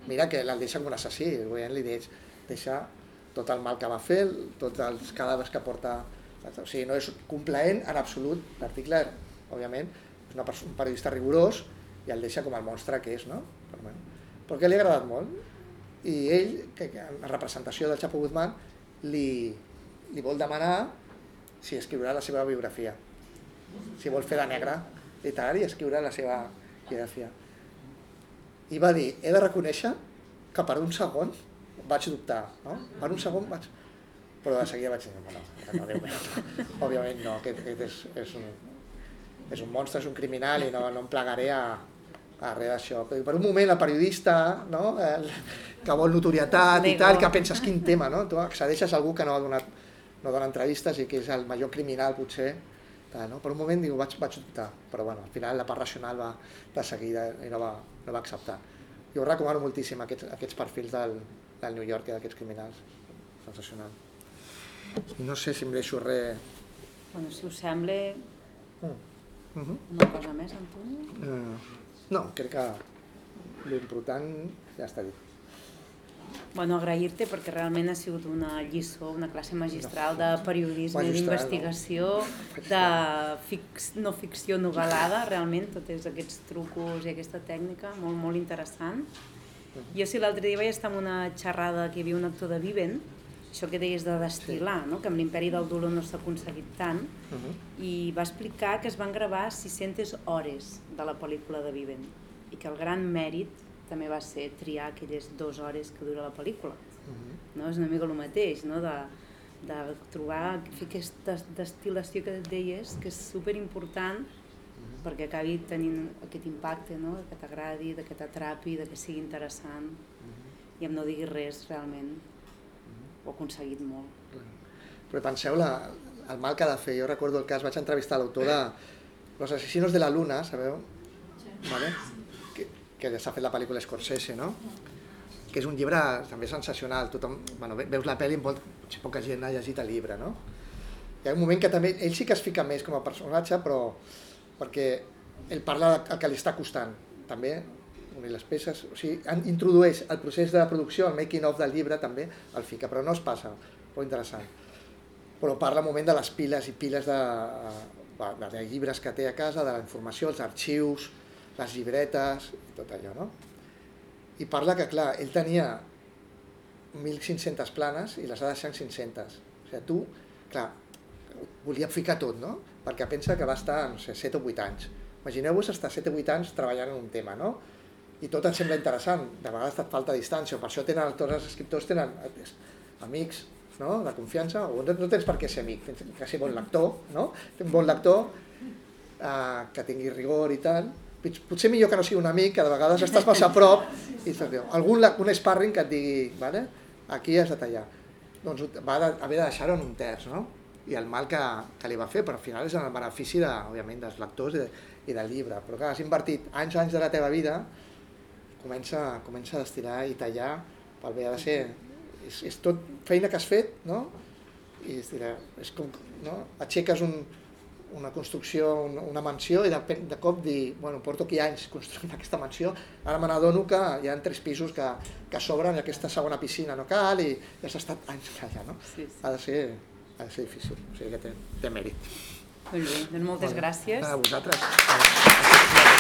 Mira que el deixa com un assassí, li deix, deixa tot el mal que va fer, tots els cadàvers que porta... O sigui, no és complaent en absolut. L'article, òbviament, és una un periodista rigorós i el deixa com el monstre que és, no? Però, bueno, però que li ha agradat molt. I ell, que, que en representació del Chapo Guzmán, li, li vol demanar si escriurà la seva biografia. Si vol fer de negre literari i escriure la seva biografia. I va dir, he de reconèixer que per un segon vaig dubtar, no? Per un segon vaig... però de seguida vaig dir, no, no, no, Déu meu, òbviament no, aquest, aquest és, és, un, és un monstre, és un criminal i no, no em plegaré a, a res d'això. Per un moment el periodista, no, el, que vol notorietat i tal, que penses quin tema, no? Tu accedeixes a algú que no ha donat, no dona entrevistes i que és el major criminal potser, tal, no? per un moment diu, vaig, vaig dubtar, però bueno, al final la part racional va de seguida i no va, no va acceptar. Jo recomano moltíssim aquests, aquests perfils del, del New York i d'aquests criminals, sensacional. No sé si em deixo res... Bueno, si us sembla, Mm. Uh -huh. una cosa més, Antoni? Uh, no, crec que l'important ja està dit. Bueno, agrair-te perquè realment ha sigut una lliçó, una classe magistral de periodisme, d'investigació, de fix, no ficció novel·lada, realment, tots aquests trucos i aquesta tècnica, molt, molt interessant. Jo sí, l'altre dia vaig estar en una xerrada que hi havia un actor de Viven, això que deies de destil·lar, no? que amb l'imperi del dolor no s'ha aconseguit tant, Uh -huh. i va explicar que es van gravar 600 hores de la pel·lícula de Viven i que el gran mèrit també va ser triar aquelles dues hores que dura la pel·lícula. Uh -huh. No? És una mica el mateix, no? de, de trobar, fer aquesta destil·lació que et deies, que és superimportant perquè acabi tenint aquest impacte, no? que t'agradi, que t'atrapi, que sigui interessant i em no diguis res realment. Ho ha aconseguit molt. Però penseu la, el mal que ha de fer. Jo recordo el cas, vaig entrevistar l'autor de Los asesinos de la luna, sabeu? Vale? Que, que s'ha fet la pel·lícula Scorsese, no? Que és un llibre també sensacional. Tothom, bueno, ve- veus la pel·li, molt, potser poca gent ha llegit el llibre, no? Hi ha un moment que també, ell sí que es fica més com a personatge, però perquè ell parla del que li està costant, també, les peces, o sigui, introdueix el procés de producció, el making of del llibre també el fica, però no es passa, molt interessant. Però parla un moment de les piles i piles de, de, de llibres que té a casa, de la informació, els arxius, les llibretes, i tot allò, no? I parla que, clar, ell tenia 1.500 planes i les ha deixat en 500. O sigui, tu, clar, volia ficar tot, no? Perquè pensa que va estar, no sé, 7 o 8 anys. Imagineu-vos estar 7 o 8 anys treballant en un tema, no? I tot et sembla interessant, de vegades et falta distància, per això tenen, tots els escriptors tenen eh, amics, no? de confiança, o no, no tens per què ser amic, tens que ser bon lector, no? Un bon lector eh, que tingui rigor i tal, Pot- potser millor que no sigui un amic, que de vegades estàs massa a prop i estàs diu, algun un sparring que et digui, vale? aquí has de tallar. Doncs va de, haver de deixar-ho en un terç, no? I el mal que, que li va fer, però al final és en el benefici, de, òbviament, dels lectors i, de, i del llibre. Però clar, has invertit anys anys de la teva vida, comença, comença a destinar i tallar pel bé ha de ser... És, és tot feina que has fet, no? I es dirà, és com, no? Aixeques un, una construcció, una, una mansió i de, de cop dir, bueno, porto aquí anys construint aquesta mansió, ara me n'adono que hi ha tres pisos que, que s'obren i aquesta segona piscina no cal i ja s'ha estat anys allà, no? Sí, sí. Ha de ser, ha de ser difícil, o sigui que té, té mèrit. Molt bé, doncs moltes Molt bé. gràcies. A vosaltres.